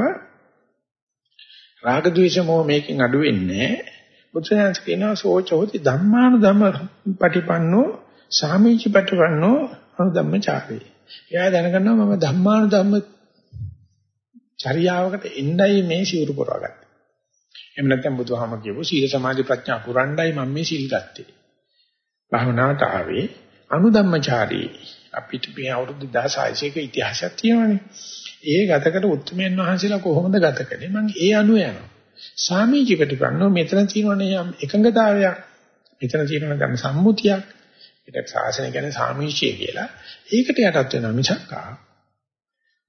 රාග ද්වේෂ මොහ මේකෙන් අඩු වෙන්නේ බුදුසසුන කියනවා සෝචෝති ධම්මානු ධම්ම පටිපන්නෝ සාමීචි පටිපන්නෝ අනුධම්මචාරේ එයා දැනගන්නවා මම ධම්මාන ධම්ම චර්යාවකට එන්නයි මේ සිවුරු පුරවගත්තේ. එහෙම නැත්නම් බුදුහාම කියපු සීල සමාධි ප්‍රඥා පුරණ්ඩයි මම මේ සීල් ගත්තේ. භවනාට ආවේ අනුධම්මචාරී අපිට මේ අවුරුදු 1600ක ඉතිහාසයක් තියෙනවානේ. ඒ ගතකට උත්මයන් වහන්සේලා කොහොමද ගත කළේ? මම ඒ අනුව යනවා. සාමීචි ප්‍රතිපන්නෝ මෙතන තියෙනවනේ යම් එකඟතාවයක්. මෙතන තියෙනවා ගන්න සම්මුතියක්. ඒක ශාසනය කියන්නේ සාමීචිය කියලා. ඒකට යටත් වෙනවා මිසක්කා.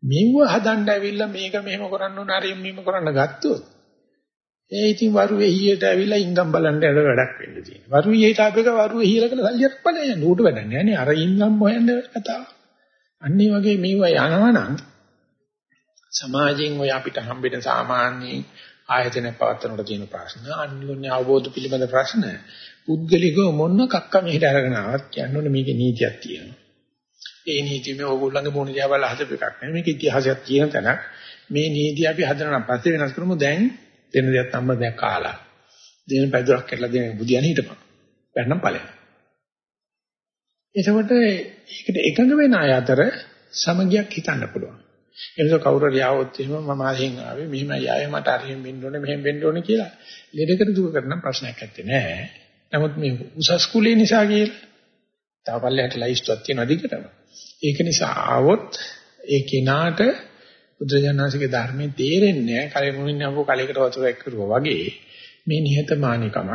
මෙව හදන්න ඇවිල්ලා මේක මෙහෙම කරන්න ඕන හරි මෙහෙම කරන්න ගත්තොත් ඒ ඉතින් වරුවේ හියට ඇවිල්ලා ඉංගම් බලන්න යන වැඩක් වෙන්න තියෙනවා. වරුවේ හියට ආපේක වරුවේ හිල කළ සල්ලියක් බලන්න යන්න ඌට වැඩක් නෑ නේ. අර ඉංගම් හොයන්න කතාව. අන්න ඒ වගේ මේවා යනවනම් සමාජයෙන් ඔය අපිට හම්බෙන සාමාන්‍ය ආයතන පවත්වනකොට තියෙන ප්‍රශ්න අන්‍යෝන්‍ය අවබෝධ පිළිබඳ ප්‍රශ්න පුද්ගලිකව මොන කක්ක මෙහෙට අරගෙන ආවත් කියන්න මේකේ නීතියක් තියෙනවා. ඒ නීතිය මේ ඕගොල්ලන්ගේ මොන දිහා බලලා හදපු එකක් නෙමෙයි. මේක ඉතිහාසයක් කියන තැනක්. මේ නීතිය අපි හදනවා පස්සේ වෙනස් කරමු දැන් දෙන්න දෙයක් තම්බ දැන් කාලා. දෙන්න පැදුරක් කරලා දෙන බුදියන් හිටපන්. බැන්නම් ඵලයක්. එතකොට ඒකට එකඟ වෙන අය අතර සමගියක් හිතන්න පුළුවන්. එනිසා කවුරු හරි ආවොත් එහෙම මම ආයෙන් ආවේ මෙහෙමයි ආයේ මට අරියෙන් වෙන්න ඕනේ මෙහෙම වෙන්න ඕනේ කියලා ලෙඩකට දුක කරන ප්‍රශ්නයක් නැත්තේ නෑ. නමුත් මේ උසස් කුලේ නිසා කියලා තව පල්ලෙහාට ලයිස්ට්ුවක් තියෙන දිගටම. ඒක නිසා ආවොත් ඒ කෙනාට බුදුජානනාංශගේ ධර්මයේ තේරෙන්නේ නැහැ. කලෙමුණින් ආපු කලයකට වතුර එක්කරුවා වගේ මේ නිහතමානීකමක්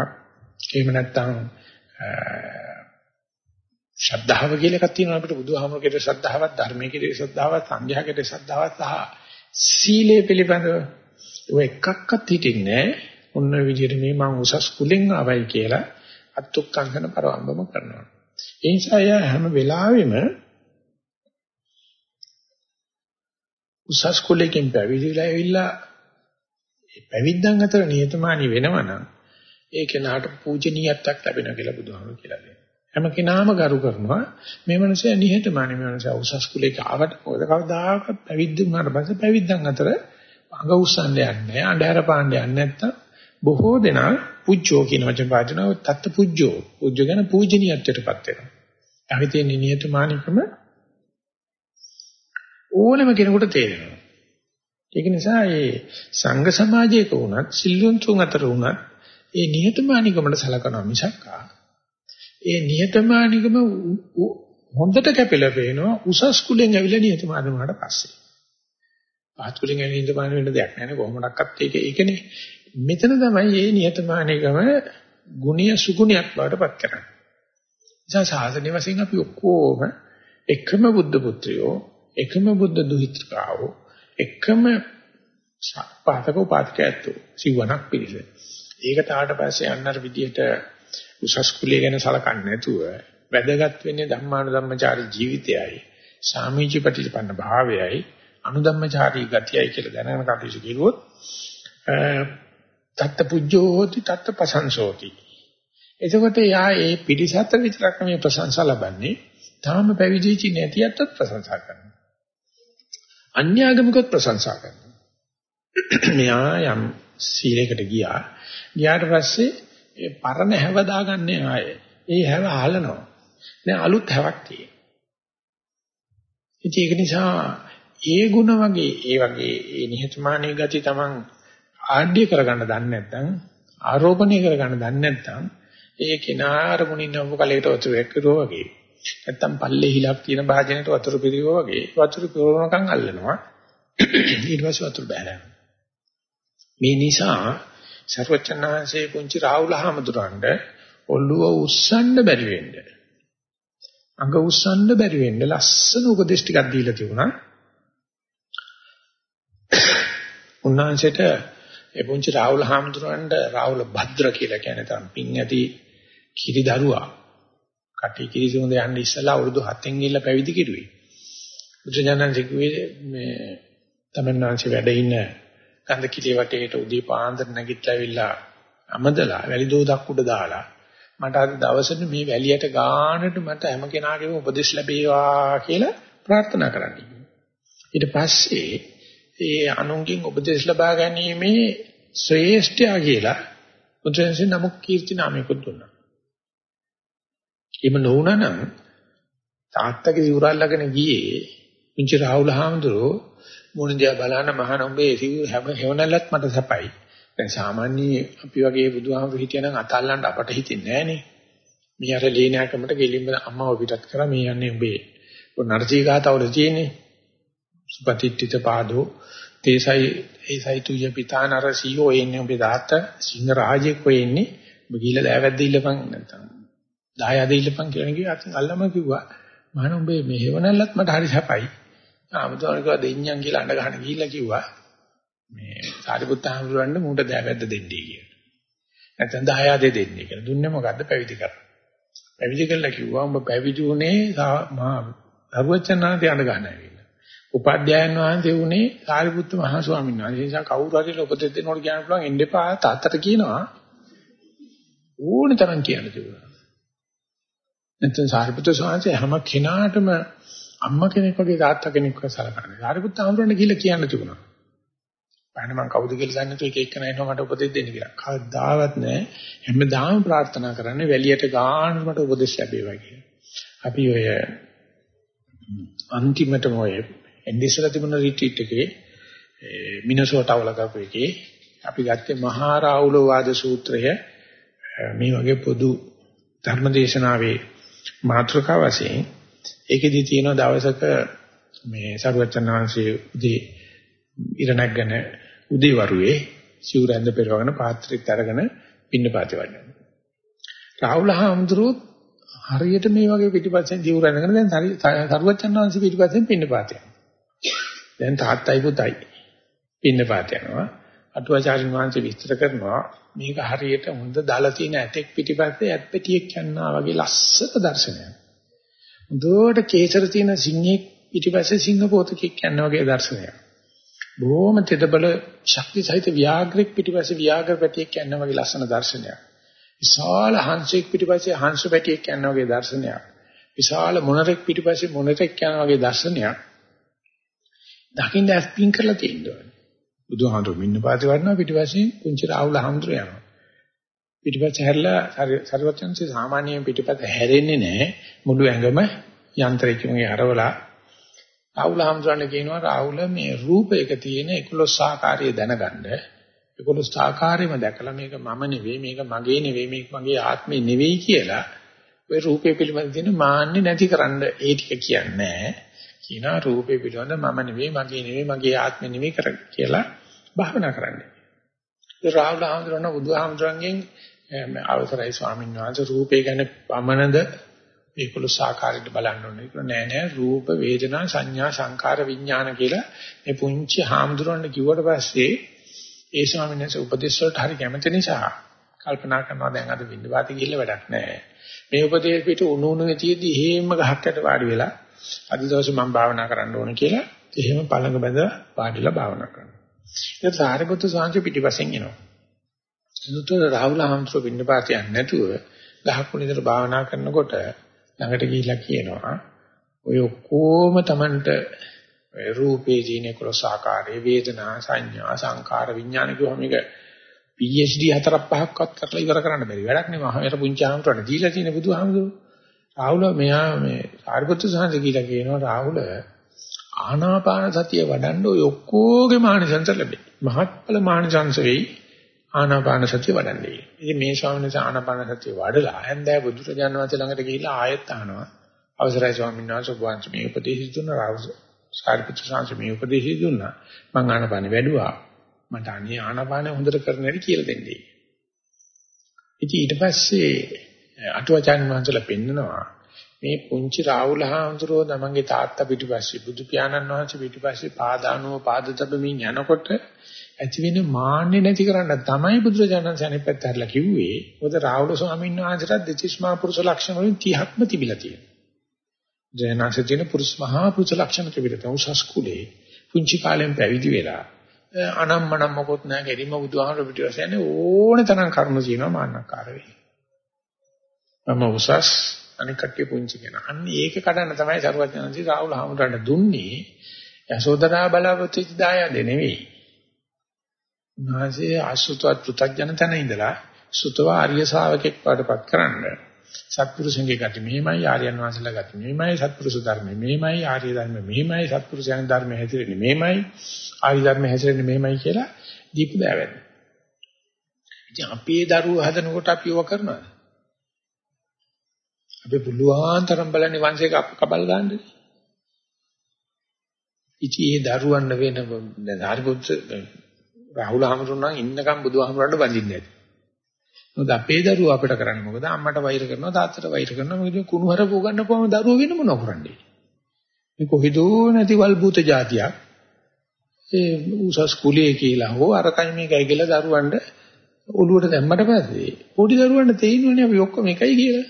එහෙම නැත්නම් ශ්‍රද්ධාව කියලා එකක් තියෙනවා අපිට බුදුහාමුදුරගේ ශ්‍රද්ධාවක් ධර්මයේ කෙරේ ශ්‍රද්ධාවක් සංඝයාගේ ශ්‍රද්ධාවක් සහ සීලය පිළිබඳව ඔය එකක්වත් හිටින්නේ ඔන්න විදිහට මේ මං උසස් කුලෙන් ආවයි කියලා අත්ුක්කංශන පරවම්බම කරනවා. ඒ නිසා යා හැම වෙලාවෙම උසස් කුලයෙන් පැවිදිලා ඇවිල්ලා පැවිද්දන් අතර නියතමානී වෙනවනම් ඒ කෙනාට පූජනීයත්වයක් ලැබෙනවා කියලා බුදුහාමුදුරු කියලා කියනවා. හැම කෙනාම ගරු කරනවා මේ මනුස්සයා නිහතමානී මේ මනුස්සයා උසස් කුලයක ආවට මොකද කවදාකවත් පැවිද්ද වුණාට පස්සේ පැවිද්දන් අතර අඟ උස්සන්න යන්නේ නැහැ අnder පාණ්ඩ යන්නේ නැත්තම් බොහෝ දෙනා පුජ්ජෝ කියන වචන පාදිනවා තත්ත පුජ්ජෝ පුජ්ජෝ කියන පූජනීයත්වයටපත් වෙනවා. අපි තියෙන නිහතමානීකම ඕනම කෙනෙකුට තේරෙනවා. ඒක නිසා මේ සංඝ සමාජයක වුණත් සිල්වන්තුන් අතර වුණත් ඒ නිහතමානීකමට සලකනවා මිසක් ඒ නිහතමානීකම හොඳට කැපිලා පේනවා උසස් කුලෙන් ඇවිල්ලා නිහතමානී වුණාට පස්සේ. පහත් කුලෙන් ඇවිල්ලා නිහතමානී වෙන්න දෙයක් නැහැ නේ කොහොමඩක්වත් ඒක ඒකනේ. මෙතන තමයි මේ නිහතමානීකම ගුණීය සුගුණයක් බවට පත් කරන්නේ. නිසා සාසන වශයෙන් අපි ඔක්කොම එකම බුද්ධ පුත්‍රයෝ එකම බුද්ධ දුහිතකාවෝ එකම පාතක උපාතකයන්තු සිවණක් පිළිස. ඒකට ආවට පස්සේ අන්නර විදියට උසස් කුලිය ගැන සලකන්නේ නැතුව වැදගත් වෙන්නේ ධම්මානුධම්මචාරී ජීවිතයයි සාමීචි ප්‍රතිපන්න භාවයයි අනුධම්මචාරී ගතියයි කියලා දැනගෙන කටයුතු කරුවොත් තත්ත පුජ්ජෝ හෝති තත්ත පසංසෝති එතකොට යා ඒ පිළිසතර විතරක් මේ ප්‍රශංසා ලබන්නේ. තාම පැවිදිචි නැතිවත් ප්‍රශංසා කරනවා. අන්‍යාගමිකත් ප්‍රශංසා කරනවා. මෙයා යම් සීලයකට ගියා. ගියාට පස්සේ ඒ පරණ හැව දාගන්නේ ආයේ. ඒ හැව අහලනවා. දැන් අලුත් හැවක් තියෙනවා. ඒක නිසා ඒ ಗುಣ වගේ ඒ වගේ ඒ නිහතමානී ගති තමන් ආඩ්‍ය කරගන්න දන්නේ නැත්නම් ආරෝපණය කරගන්න දන්නේ නැත්නම් ඒ කිනාර මුණින් නම්බු කලයට වතුර එක්කරෝ වගේ. නැත්තම් පල්ලේ හිලක් තියෙන භාජනයට වතුර පිරියෝ වගේ. වතුර පිරවනකම් අල්ලනවා. ඊට පස්සේ වතුර බහැලා මේ නිසා සර්වචන්නාංශයේ පුංචි රාහුල හාමුදුරන්ට ඔළුව උස්සන්න බැරි වෙන්න. අඟ උස්සන්න බැරි වෙන්න ලස්සන උපදේශ ටිකක් දීලා තිබුණා. උන්වහන්සේට ඒ පුංචි රාහුල හාමුදුරන්ට රාහුල භද්‍ර කියලා කියන්නේ තමයි පින් ඇති කිරි දරුවා කටි කිරි සුන්ද යන්න ඉස්සලා අවුරුදු 7න් ගිහිල්ලා පැවිදි කෙරුවේ. බුදුජානක කිව්වේ මේ තමන්නාංශ වැඩ ඉන්න කන්ද කිලි වටේට උදේ පාන්දර නැගිටලා ඇවිල්ලා අමදලා වැලි දෝදක් උඩ දාලා මට අද දවසට මේ වැලියට ගානට මට හැම කෙනාගේම උපදෙස් ලැබේවා කියලා ප්‍රාර්ථනා කරන්න. ඊට පස්සේ ඒ අනුන්ගෙන් උපදෙස් ලබා ගැනීමේ ශ්‍රේෂ්ඨය කියලා බුදුන්සේ නමුක් කීර්ති නාමයකට දුන්නා. එහෙම නොවුනනම් තාත්තගේ සිවුරල්ලගෙන ගියේ මිංචි රාහුල හාමුදුරුවෝ මොන දිහා බලන මහාන උඹේ සිවුර හැම හේවණල්ලත් මට සපයි. දැන් සාමාන්‍ය අපි වගේ බුදුහාමුදුරු හිටියනම් අතල්ලන්න අපට හිතෙන්නේ නැහනේ. මේ අර ලේනකමට ගෙලින්ම අම්මව පිටත් කරා මේ යන්නේ උඹේ. ඔය නරචීගාතවල තියෙන්නේ. සුපතිට්ඨිත පාදෝ තේසයි ඒසයි තුය පිතා නරසීෝ එන්නේ උඹේ තාත්තා සිංහ රාජෙක් වෙන්නේ. ඔබ ගිහිල්ලා දෑවැද්ද ඉල්ලපන් නැත්නම් දායාද ඉල්ලපන් කියලා කිව්වා. අතින් අල්ලම කිව්වා. මහණ උඹේ මේ හේවණල්ලත් මට හරි සැපයි. ආමතුමාට කිව්වා දෙඤ්ඤම් කියලා අඬ ගහන ගිහිල්ලා කිව්වා. මේ සාරිපුත්ත හාමුදුරන්ට මූට දෑවැද්ද දෙන්නේ කියලා. නැත්නම් දායාදේ දෙන්නේ කියලා. දුන්නේ මොකද්ද පැවිදි කරා. පැවිදි කළා කිව්වා උඹ පැවිදි උනේ මහා අරුවචනාන්තය අඬ ගන්නයි. උපාධ්‍යායන් වහන්සේ උනේ සාරිපුත්ත මහ ස්වාමීන් වහන්සේ. ඒ නිසා කවුරු හරි උපදෙස් දෙනකොට කියන්න පුළුවන් එන්න එපා තාත්තට කියනවා. ඕන තරම් කියන්න තිබුණා. නැත්නම් සාරිපුත්‍ර ස්වාමීන් හැම කෙනාටම අම්මා කෙනෙක් වගේ තාත්තා කෙනෙක් වගේ සලකන්නේ. සාරිපුත්‍ර ආමරණ කියලා කියන්න තිබුණා. බෑනේ මම කවුද කියලා දන්නේ නැතුව එක එක කෙනා මට උපදෙස් දෙන්න කියලා. කවදාවත් නැහැ. හැමදාම ප්‍රාර්ථනා කරන්නේ වැලියට ගාන මට උපදෙස් ලැබේවා කියලා. අපි ඔය අන්තිමටම ඔය එන්ඩිසලා තිබුණ රිට්‍රීට් එකේ මිනසෝටා වල කරපු එකේ අපි ගත්තේ මහා රාහුල වාද සූත්‍රය මේ වගේ පොදු ධර්මදේශනාවේ මාතෘකාව වශයෙන් ඒකෙදි තියෙන දවසක මේ සරුවචනාංශයේ උදේ ඉර නැගගෙන උදේ වරුවේ සිවුරැඳ පෙරවගෙන පාත්‍රෙත් අරගෙන පින්න පාතේ වඩනවා. රාහුල හාමුදුරුවෝ හරියට මේ වගේ පිටිපස්සෙන් ජීව රැඳගෙන දැන් සරුවච්චන් වහන්සේ පිටිපස්සෙන් පින්නපාත යනවා. දැන් තාත්තයි පුතයි පින්නපාත යනවා. අටුවාචාරින් වහන්සේ විස්තර කරනවා මේක හරියට හොඳ දාලා තියෙන ඇතෙක් පිටිපස්සේ ඇත්පැටියෙක් යනවා වගේ ලස්සන දර්ශනයක්. හොඳට කේසර තියෙන සිංහෙක් පිටිපස්සේ සිංහ පොතකෙක් යනවා වගේ දර්ශනයක්. බොහොම තෙදබල ශක්ති සහිත ව්‍යාග්‍රෙක් පිටිපස්සේ ව්‍යාග්‍ර පැටියෙක් යනවා වගේ ලස්සන දර්ශනයක්. විශාල හංසෙක් පිටිපස්සේ හංස පැටියෙක් යනවා වගේ දර්ශනයක්. විශාල මොනරෙක් පිටිපස්සේ මොනරෙක් යනවා වගේ දර්ශනයක්. දකින්න ඇස්පින් කරලා තියෙනවා. බුදුහාමුදුරු මින්න පාති වඩනවා පිටිපස්සේ පුංචි රාහුල හාමුදුරු යනවා. පිටිපස්සේ හැරලා සරිවත්යන්සේ සාමාන්‍යයෙන් පිටිපස්ස හැරෙන්නේ නැහැ. මුළු ඇඟම යන්ත්‍රයකින් හරවලා රාහුල හාමුදුරන් කියනවා රාහුල මේ රූපයක තියෙන 11 ආකාරය දැනගන්න 11 ආකාරයෙම දැකලා මේක මම නෙවෙයි මේක මගේ නෙවෙයි මේක මගේ ආත්මේ නෙවෙයි කියලා ඔය රූපේ පිළිබඳ තියෙන මාන්නේ නැතිකරන්න ඒ ටික කියන්නේ කියනවා රූපේ පිළිබඳ මම නෙවෙයි මගේ නෙවෙයි මගේ ආත්මේ නෙවෙයි කර කියලා භාවනා කරන්න. ඒ රාහුල හාමුදුරන බුදුහාමුදුරන්ගෙන් අවසරයි ස්වාමීන් වහන්සේ රූපේ ගැන පමණද ඒකළු සාකාරයට බලන්න ඕනේ. ඒක නෑ නෑ රූප වේදනා සංඥා සංකාර විඥාන කියලා මේ පුංචි හාමුදුරන් කිව්වට පස්සේ ඒ ස්වාමීන් වහන්සේ උපදේශ වලට හරි කැමති නිසා කල්පනා කරනවා දැන් අද විඳවාති ගිහිල්ලා වැඩක් නෑ. මේ උපදේශ පිට උණු උණුවේ තියදී හේම ගහකට වාඩි වෙලා අද දවසේ මම භාවනා කරන්න ඕන කියලා එහෙම පළඟ බඳ වාඩිලා භාවනා කරනවා. ඒක සාරිපුත්තු සාංශ පිටිපස්සෙන් එනවා. එතකොට රාහුල හාමුදුරුවෝ පින්නපාත යන්නේ නැතුව ගහක් මුලින්දට භාවනා කරනකොට ළඟට ගිහිල්ලා කියනවා ඔය ඔක්කොම Tamanට රූපේ දින 11 ආකාරයේ වේදනා සංඥා සංකාර විඥාන කියවම මේක PhD හතරක් පහක්වත් කරලා ඉවර කරන්න බැරි වැඩක් නෙමෙයි. මම පුංචි ආමතුරට දීලා තියෙන බුදුහාමුදුරුවෝ. රාහුල මෙයා මේ සාරිපුත්‍ර සාන්ත කියලා කියනවා රාහුල ආනාපාන සතිය වඩන්න ඔය ඔක්කොගේ මානසංස ලැබේ. මහත්ඵල මානසංස වෙයි ආනාපාන සතිය වඩන්නේ. ඉතින් මේ ස්වාමීන් වහන්සේ ආනාපාන සතිය වඩලා හැන්දෑ බුදුරජාණන් වහන්සේ ළඟට ගිහිල්ලා ආයෙත් අහනවා. අවසරයි ස්වාමීන් වහන්සේ ඔබ වහන්සේ මේ උපදේශ දුන්න රාහුල සාරිපුත්‍ර සාංශ මේ උපදේශ දුන්නා. මම ආනාපාන වැඩුවා. මට අනේ ආනාපාන හොඳට කරන්න හැටි කියලා දෙන්නේ. ඉතින් ඊට පස්සේ අටුවචාන් වහන්සේලා පෙන්නනවා මේ පුංචි රාහුල හාමුදුරුවෝ තමන්ගේ තාත්තා පිටිපස්සේ බුදු පියාණන් වහන්සේ පිටිපස්සේ පාදානුව පාද තබමින් යනකොට ඇති වෙන මාන්නේ නැති කරන්න තමයි බුදුරජාණන් සයනේ පැත්ත හැරලා කිව්වේ. මොකද රාහුල ස්වාමීන් වහන්සේට දෙතිස්මා පුරුෂ ලක්ෂණ වලින් 30ක්ම තිබිලා තියෙනවා. ජයනාසේ තියෙන පුරුෂ මහා පුරුෂ ලක්ෂණ තිබිලා තියෙනවා. උසස් කුලේ පුංචි කාලෙන් පැවිදි වෙලා අනම්මනම් මොකොත් නැහැ. ගෙරිම බුදුහාමර පිටිපස්සේ යන්නේ ඕනේ තරම් කරුණු තියෙනවා මාන්නකාර වෙයි. මම උසස් අනික කට්ටිය පුංචි කෙනා. අන්න ඒක කඩන්න තමයි සරුවඥාන්සේ රාහුල හාමුදුරන්ට දුන්නේ. යසෝදරා බලවති දායද නෙවෙයි. උන්වහන්සේ ආසුතවත් පුතඥන තැන ඉඳලා සුතව ආර්ය ශාවකෙක් පාඩපත් කරන්න. සත්පුරුෂයන්ගේ ගති මෙහිමයි ආර්යයන් වහන්සේලා ගති මෙහිමයි සත්පුරුෂ ධර්ම මෙහිමයි ආර්ය ධර්ම මෙහිමයි සත්පුරුෂයන් ධර්ම හැසිරෙන්නේ මෙහිමයි ආර්ය ධර්ම හැසිරෙන්නේ මෙහිමයි කියලා දීපු දෑවෙන්න. ඉතින් අපේ දරුවෝ හදනකොට අපි ඒව කරනවාද? අපි පුළුවන් තරම් බලන්නේ වංශයක කබල් ගන්නනේ. ඉතින් ඒ දරුවන් වෙන දැන් හරිපොත් රාහුල හමුරුන් නම් ඉන්නකම් බුදුහාමුදුරන්ට වඳින්නේ නැති. මොකද අපේ දරුවෝ අපිට කරන්නේ මොකද අම්මට වෛර කරනවා තාත්තට වෛර කරනවා මොකද කුණු හරප උගන්නපුවම දරුවෝ වෙන මොනව කරන්නේ. මේ කොහෙදෝ නැති වල්බූත જાතියක්. ඒ උසස් කුලයේ කියලා හෝ අරකයි මේකයි කියලා දරුවන්ට ඔළුවට දැම්මට පස්සේ පොඩි දරුවන්ට තේින්නවනේ අපි ඔක්කොම එකයි කියලා.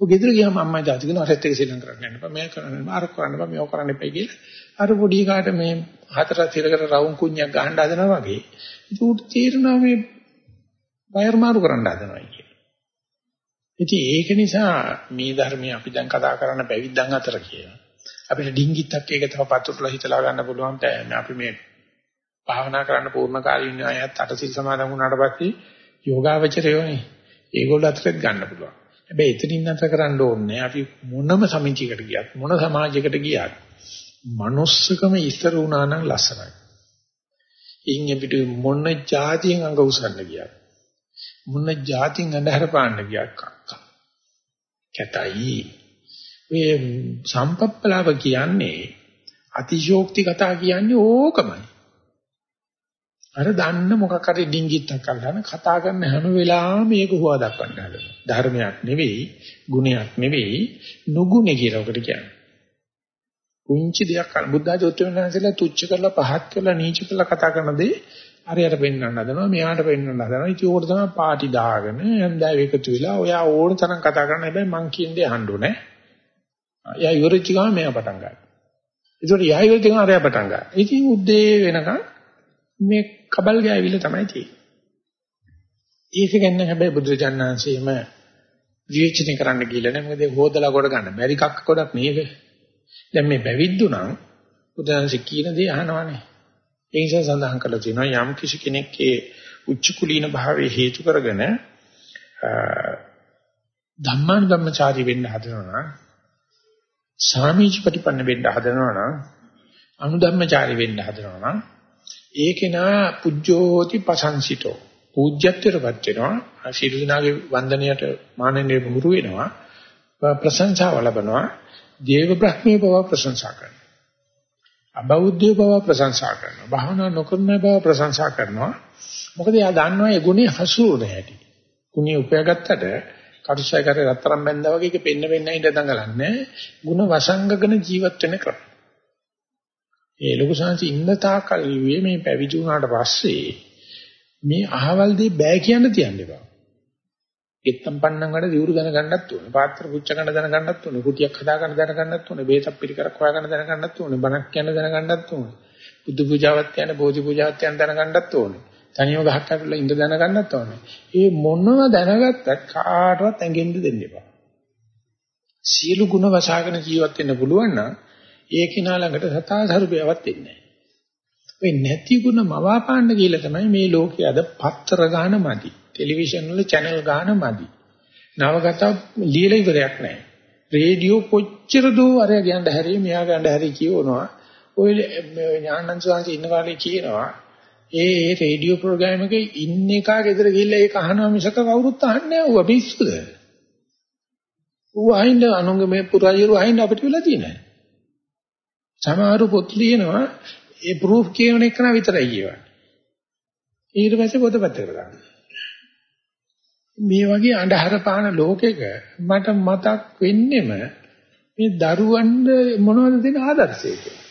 ඔය ගෙදර ගියාම අම්මා જાති කියන අරත් එක සීලම් කරන්න යන්න බෑ මේක කරන්න බෑ අර කරන්න බෑ මේක කරන්න එපා කියලා. අර පොඩි කාට මේ හතර තිරකට රවුම් කුණ්‍යක් ගහන්න හදනවා වගේ. ඒක උට තීරණා මේ වයර් මාරු කරන්න හදනවා කියලා. ඉතින් ඒක නිසා මේ ධර්මයේ අපි දැන් කතා කරන පැවිද්දන් අතර කියලා. අපිට ඩිංගිත්තක් ඒක තව පතුරුලා හිතලා ගන්න පුළුවන් අපි මේ භාවනා කරන්න පූර්ණ කාලීන අයත් අටසිල් සමාදන් වුණාට පස්සේ යෝගාවචරයෝනේ. ඒගොල්ලෝ අතරත් ගන්න පුළුවන්. හැබැයි එතනින් නැතර කරන්න ඕනේ අපි මොනම සමිතියකට ගියත් මොන සමාජයකට ගියත් manussකම ඉස්තර වුණා නම් ලස්සනයි. ඉන් අපිට මොන જાතියෙන් අඟ උසන්න ගියත් මොන જાතියෙන් අඳහර පාන්න ගියක් කැතයි. මේ සම්පප්පලාව කියන්නේ අතිශෝක්ති කතා කියන්නේ ඕකමයි. අර දන්න මොකක් හරි ඩිංගිත්තක් අල්ලන කතා කරන හැම වෙලාවෙම මේක හුවා දක්වන්න හදනවා. ධර්මයක් නෙවෙයි, ගුණයක් නෙවෙයි, නුගුණේ කියලා ඔකට කියන්නේ. කුංචි දෙයක් අර බුද්ධාජ උත්තරවන්සලා තුච්ච කරලා පහත් කරලා නීච කරලා කතා කරන දේ අරයට පෙන්වන්න හදනවා, මෙයාට පෙන්වන්න හදනවා. ඉතින් ඕකට තමයි පාටි දාගෙන හන්දෑව එකතු වෙලා ඔයා ඕන තරම් කතා කරන්න හැබැයි මං කියන්නේ අහන්න ඕනේ. එයා ඉවරච්ච ගමන් මෙයා පටන් ගන්නවා. ඒකට යහි වල තියෙන අරයා පටන් ගන්නවා. ඉතින් උද්දේ වෙනකන් මේ කබල් ගෑවිල තමයි තියෙන්නේ. ඒක ගැන හැබැයි බුදුරජාණන්සේම විවේචනය කරන්න ගිහලා නැහැ. මොකද හොදලා කොට ගන්න බැරි කක්ක කොටක් නේද? දැන් මේ බැවිද්දු නම් බුදුරජාණන්සේ කියන දේ අහනවනේ. ඒ නිසා සඳහන් කරලා තියෙනවා යම් කිසි කෙනෙක්ගේ උච්ච කුලීන භාවයේ හේතු කරගෙන ධම්මාන ධම්මචාරී වෙන්න හදනවා නම් සාමීච ප්‍රතිපන්න වෙන්න හදනවා නම් අනුධම්මචාරී වෙන්න හදනවා නම් ඒකේනා පුජ්ජෝති පසංසිතෝ. පූජ්‍යත්වයටපත් වෙනවා. ශීල දිනාගේ වන්දනයට මානෙන්නේ බුරු වෙනවා. ප්‍රශංසාව ලබනවා. දේව බ්‍රහ්මී බව ප්‍රශංසා කරනවා. අබෞද්ධ බව ප්‍රශංසා කරනවා. භාවනා නොකරන බව ප්‍රශංසා කරනවා. මොකද එයා දන්නවා ඒ ගුණේ හසුරුවන හැටි. ගුණේ උපයාගත්තට කටුසය කරේ රත්තරන් බැඳා වගේ ඒක පෙන්න වෙන්න ඉඳ දඟලන්නේ. ಗುಣ වසංගගෙන ජීවත් වෙන ක්‍රම. ඒ ලොකු සංසි ඉන්න තාකල් ඉුවේ මේ පැවිදි වුණාට පස්සේ මේ අහවල් දෙය බෑ කියන්න තියන්න එපා. ගෙත්තම් පන්නම් වල දියුරු දැනගන්නත් ඕනේ. පාත්‍ර පුච්ච ගන්න දැනගන්නත් ඕනේ. කුටියක් හදා ගන්න දැනගන්නත් ඕනේ. බේතක් පිළිකරක් හොයා ගන්න දැනගන්නත් ඕනේ. බණක් කියන්න දැනගන්නත් ඕනේ. බුදු පූජාවක් යන බෝධි පූජාවක් යන දැනගන්නත් ඕනේ. තනියම ගහක් අරලා ඉඳ දැනගන්නත් ඕනේ. ඒ මොනව දැනගත්තත් කාටවත් ඇඟෙන්න දෙන්න එපා. සියලු ಗುಣ වසාගෙන ජීවත් වෙන්න පුළුවන් නම් ඒ කෙනා ළඟට සතාසරුපයවත් එන්නේ නැහැ. නැති ಗುಣ මවාපාන්න කියලා තමයි මේ ලෝකයේ අද පත්තර ගන්න මදි. ටෙලිවිෂන් වල channel ගන්න මදි. නවගත ලියලා ඉවරයක් නැහැ. රේඩියෝ කොච්චර දෝ අරය ගන්න හැරි මෙයා ගන්න හැරි කියවනවා. ඔය ඥානන්ත සාංශ ඉන්න කාලේ කියනවා ඒ ඒ රේඩියෝ ප්‍රෝග්‍රෑම් එකේ ඉන්න එකා ගෙදර ගිහිල්ලා ඒක අහනවා මිසක කවුරුත් අහන්නේ නැහැ ඌ පිස්සුද ඌ අහින්න අනුන්ගේ මේ පුරාජිරු අහින්න අපිට වෙලා තියෙනවා සමහරු පොත් ලියනවා ඒ ප්‍රූෆ් කියන එක නා විතරයි කියවන්නේ ඊට පස්සේ පොත පැත්තකට දානවා මේ වගේ අඳහර පාන ලෝකෙක මට මතක් වෙන්නෙම මේ දරුවන්ට මොනවද දෙන ආදර්ශය කියලා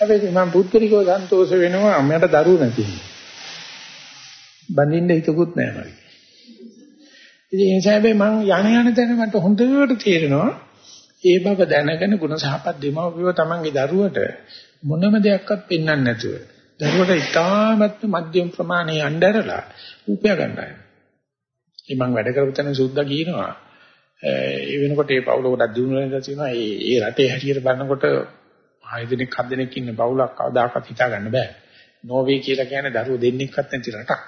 හැබැයි මම පුද්ගලිකව සන්තෝෂ වෙනවා මට දරුවෝ නැති නිසා. බඳින්න හිතකුත් නැහැ මගේ. ඉතින් ඒ නිසා හැබැයි මම යණ යන තැන මට හොඳට තේරෙනවා ඒ බව දැනගෙන ගුණ සහපත් දෙමව්පියව තමන්ගේ දරුවට මොනම දෙයක්වත් පෙන්වන්න නැතුව දරුවට ඉතාමත් මධ්‍යම ප්‍රමාණයේ අnderලා උපය ගන්නයි. ඒ මම වැඩ කරපු තැන සුද්දා කියනවා ඒ වෙනකොට ඒ පවුල ගොඩක් දිනු වෙනවා තියෙනවා ඒ ඒ රටේ හැටියට බලනකොට හය දෙනෙක් හත් දෙනෙක් ඉන්න බවුලක් කවදාකවත් හිතා ගන්න බෑ. නෝර්වේ කියලා කියන්නේ දරුවෝ දෙන්නෙක්වත් නැති රටක්.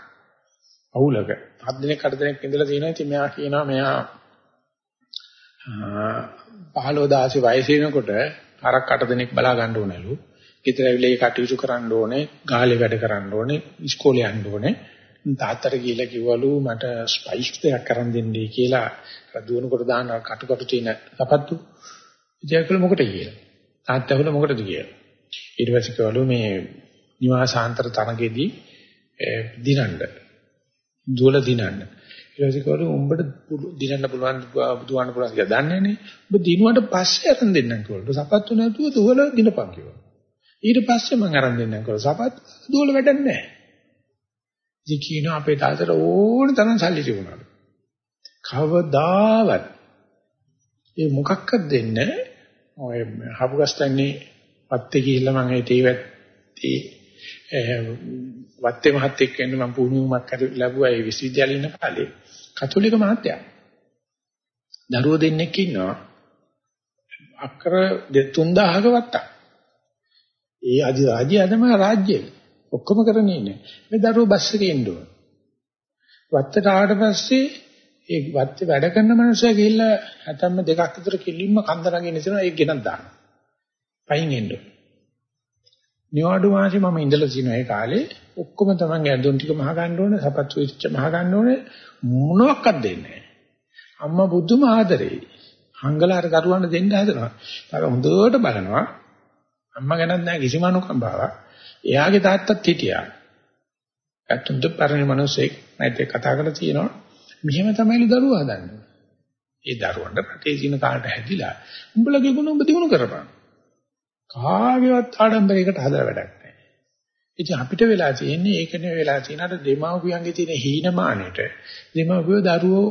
අවුලක. හත් දෙනෙක් අට දෙනෙක් ඉඳලා තියෙනවා. ඉතින් මෙයා කියනවා මෙයා 15 16 වයසේ වෙනකොට හරක් අට දෙනෙක් බලා ගන්න ඕනලු. ගෙදර ඇවිල්ලා ඒ කටයුතු කරන්න ඕනේ, ගාලේ වැඩ කරන්න ඕනේ, ඉස්කෝලේ යන්න ඕනේ. තාත්තට කියලා කිව්වලු මට ස්පයිස් දෙකක් කරන් දෙන්නයි කියලා දුවනකොට දාන කටු කටු තියෙන සපත්තු. ඉතින් ඒකල මොකටද කියලා. තාත්තහුල මොකටද කියලා. ඊට පස්සේ කවලු මේ නිවාසාන්තර තරගෙදී දිනන්න. දුවල දිනන්න. ඊට පස්සේ කවලු උඹට දිනන්න පුළුවන් දුවන්න පුළුවන් කියලා දන්නේ නැහැ. ඔබ දිනුවට පස්සේ අරන් දෙන්නම් කිව්වලු. සපත්තු නැතුව දුවල දිනපන් කිව්වා. ඊට පස්සේ මම අරන් දෙන්නම් කිව්වා. සපත්තු දුවල වැඩක් නැහැ. ඉතින් කියනවා අපේ තාත්තට ඕන තරම් සල්ලි තිබුණාලු. කවදාවත් ඒ මොකක්වත් දෙන්නේ නැහැ. ඔය හබුගස්තන්නේ වත්තේ ගිහිල්ලා මම ඒ තේවැත්තේ වත්තේ මහත්තයෙක් වෙන්න මම පුහුණුවමක් ලැබුවා ඒ විශ්වවිද්‍යාලේ ඉන්න කාලේ කතෝලික මහත්තයා. දරුවෝ දෙන්නෙක් ඉන්නවා. අක්කර 3000ක වත්තක්. ඒ අදි රාජ්‍යයදම රාජ්‍යය. ඔක්කොම කරන්නේ නැහැ. මේ දරුවෝ බස් එකේ ඉන්න ඕන. වත්තට ආවට පස්සේ ඒ වත්තේ වැඩ කරන මනුස්සයා ගිහිල්ලා හැතැම්ම දෙකක් විතර කිලින්ම කන්ද නගින්න ඉතනවා ඒක ගෙනත් දානවා. පයින් එන්න. නිවාඩු මාසෙ මම ඉඳලා තිනවා ඒ කාලේ ඔක්කොම තමන් ඇඳුම් ටික මහ ගන්න ඕනේ, සපත්තු ඉච්ච මහ ගන්න ඕනේ මොනවත් දෙන්නේ නැහැ. අම්මා බුදුම ආදරේ. හංගලාර දරුවන්ට දෙන්න හදනවා. ඒක හොඳට බලනවා. අම්මා ගැනත් නැහැ කිසිම අනුකම්පාවක්. එයාගේ තාත්තත් හිටියා. ඇත්තට පරණ මිනිස්සෙක් නැත් කතා කරලා තියෙනවා. මෙහෙම තමයිලු දරුවා හදන්නේ. ඒ දරුවන්ට රටේ දින කාලට හැදිලා උඹලගේ ගුණ උඹ දිනු කරපන්. කාගේවත් ආඩම්බරයකට හදලා වැඩක් නැහැ. ඉතින් අපිට වෙලා තියෙන්නේ ඒකනේ වෙලා තියෙන අර දෙමාපියන්ගේ තියෙන හීනමානෙට දෙමාපියෝ දරුවෝ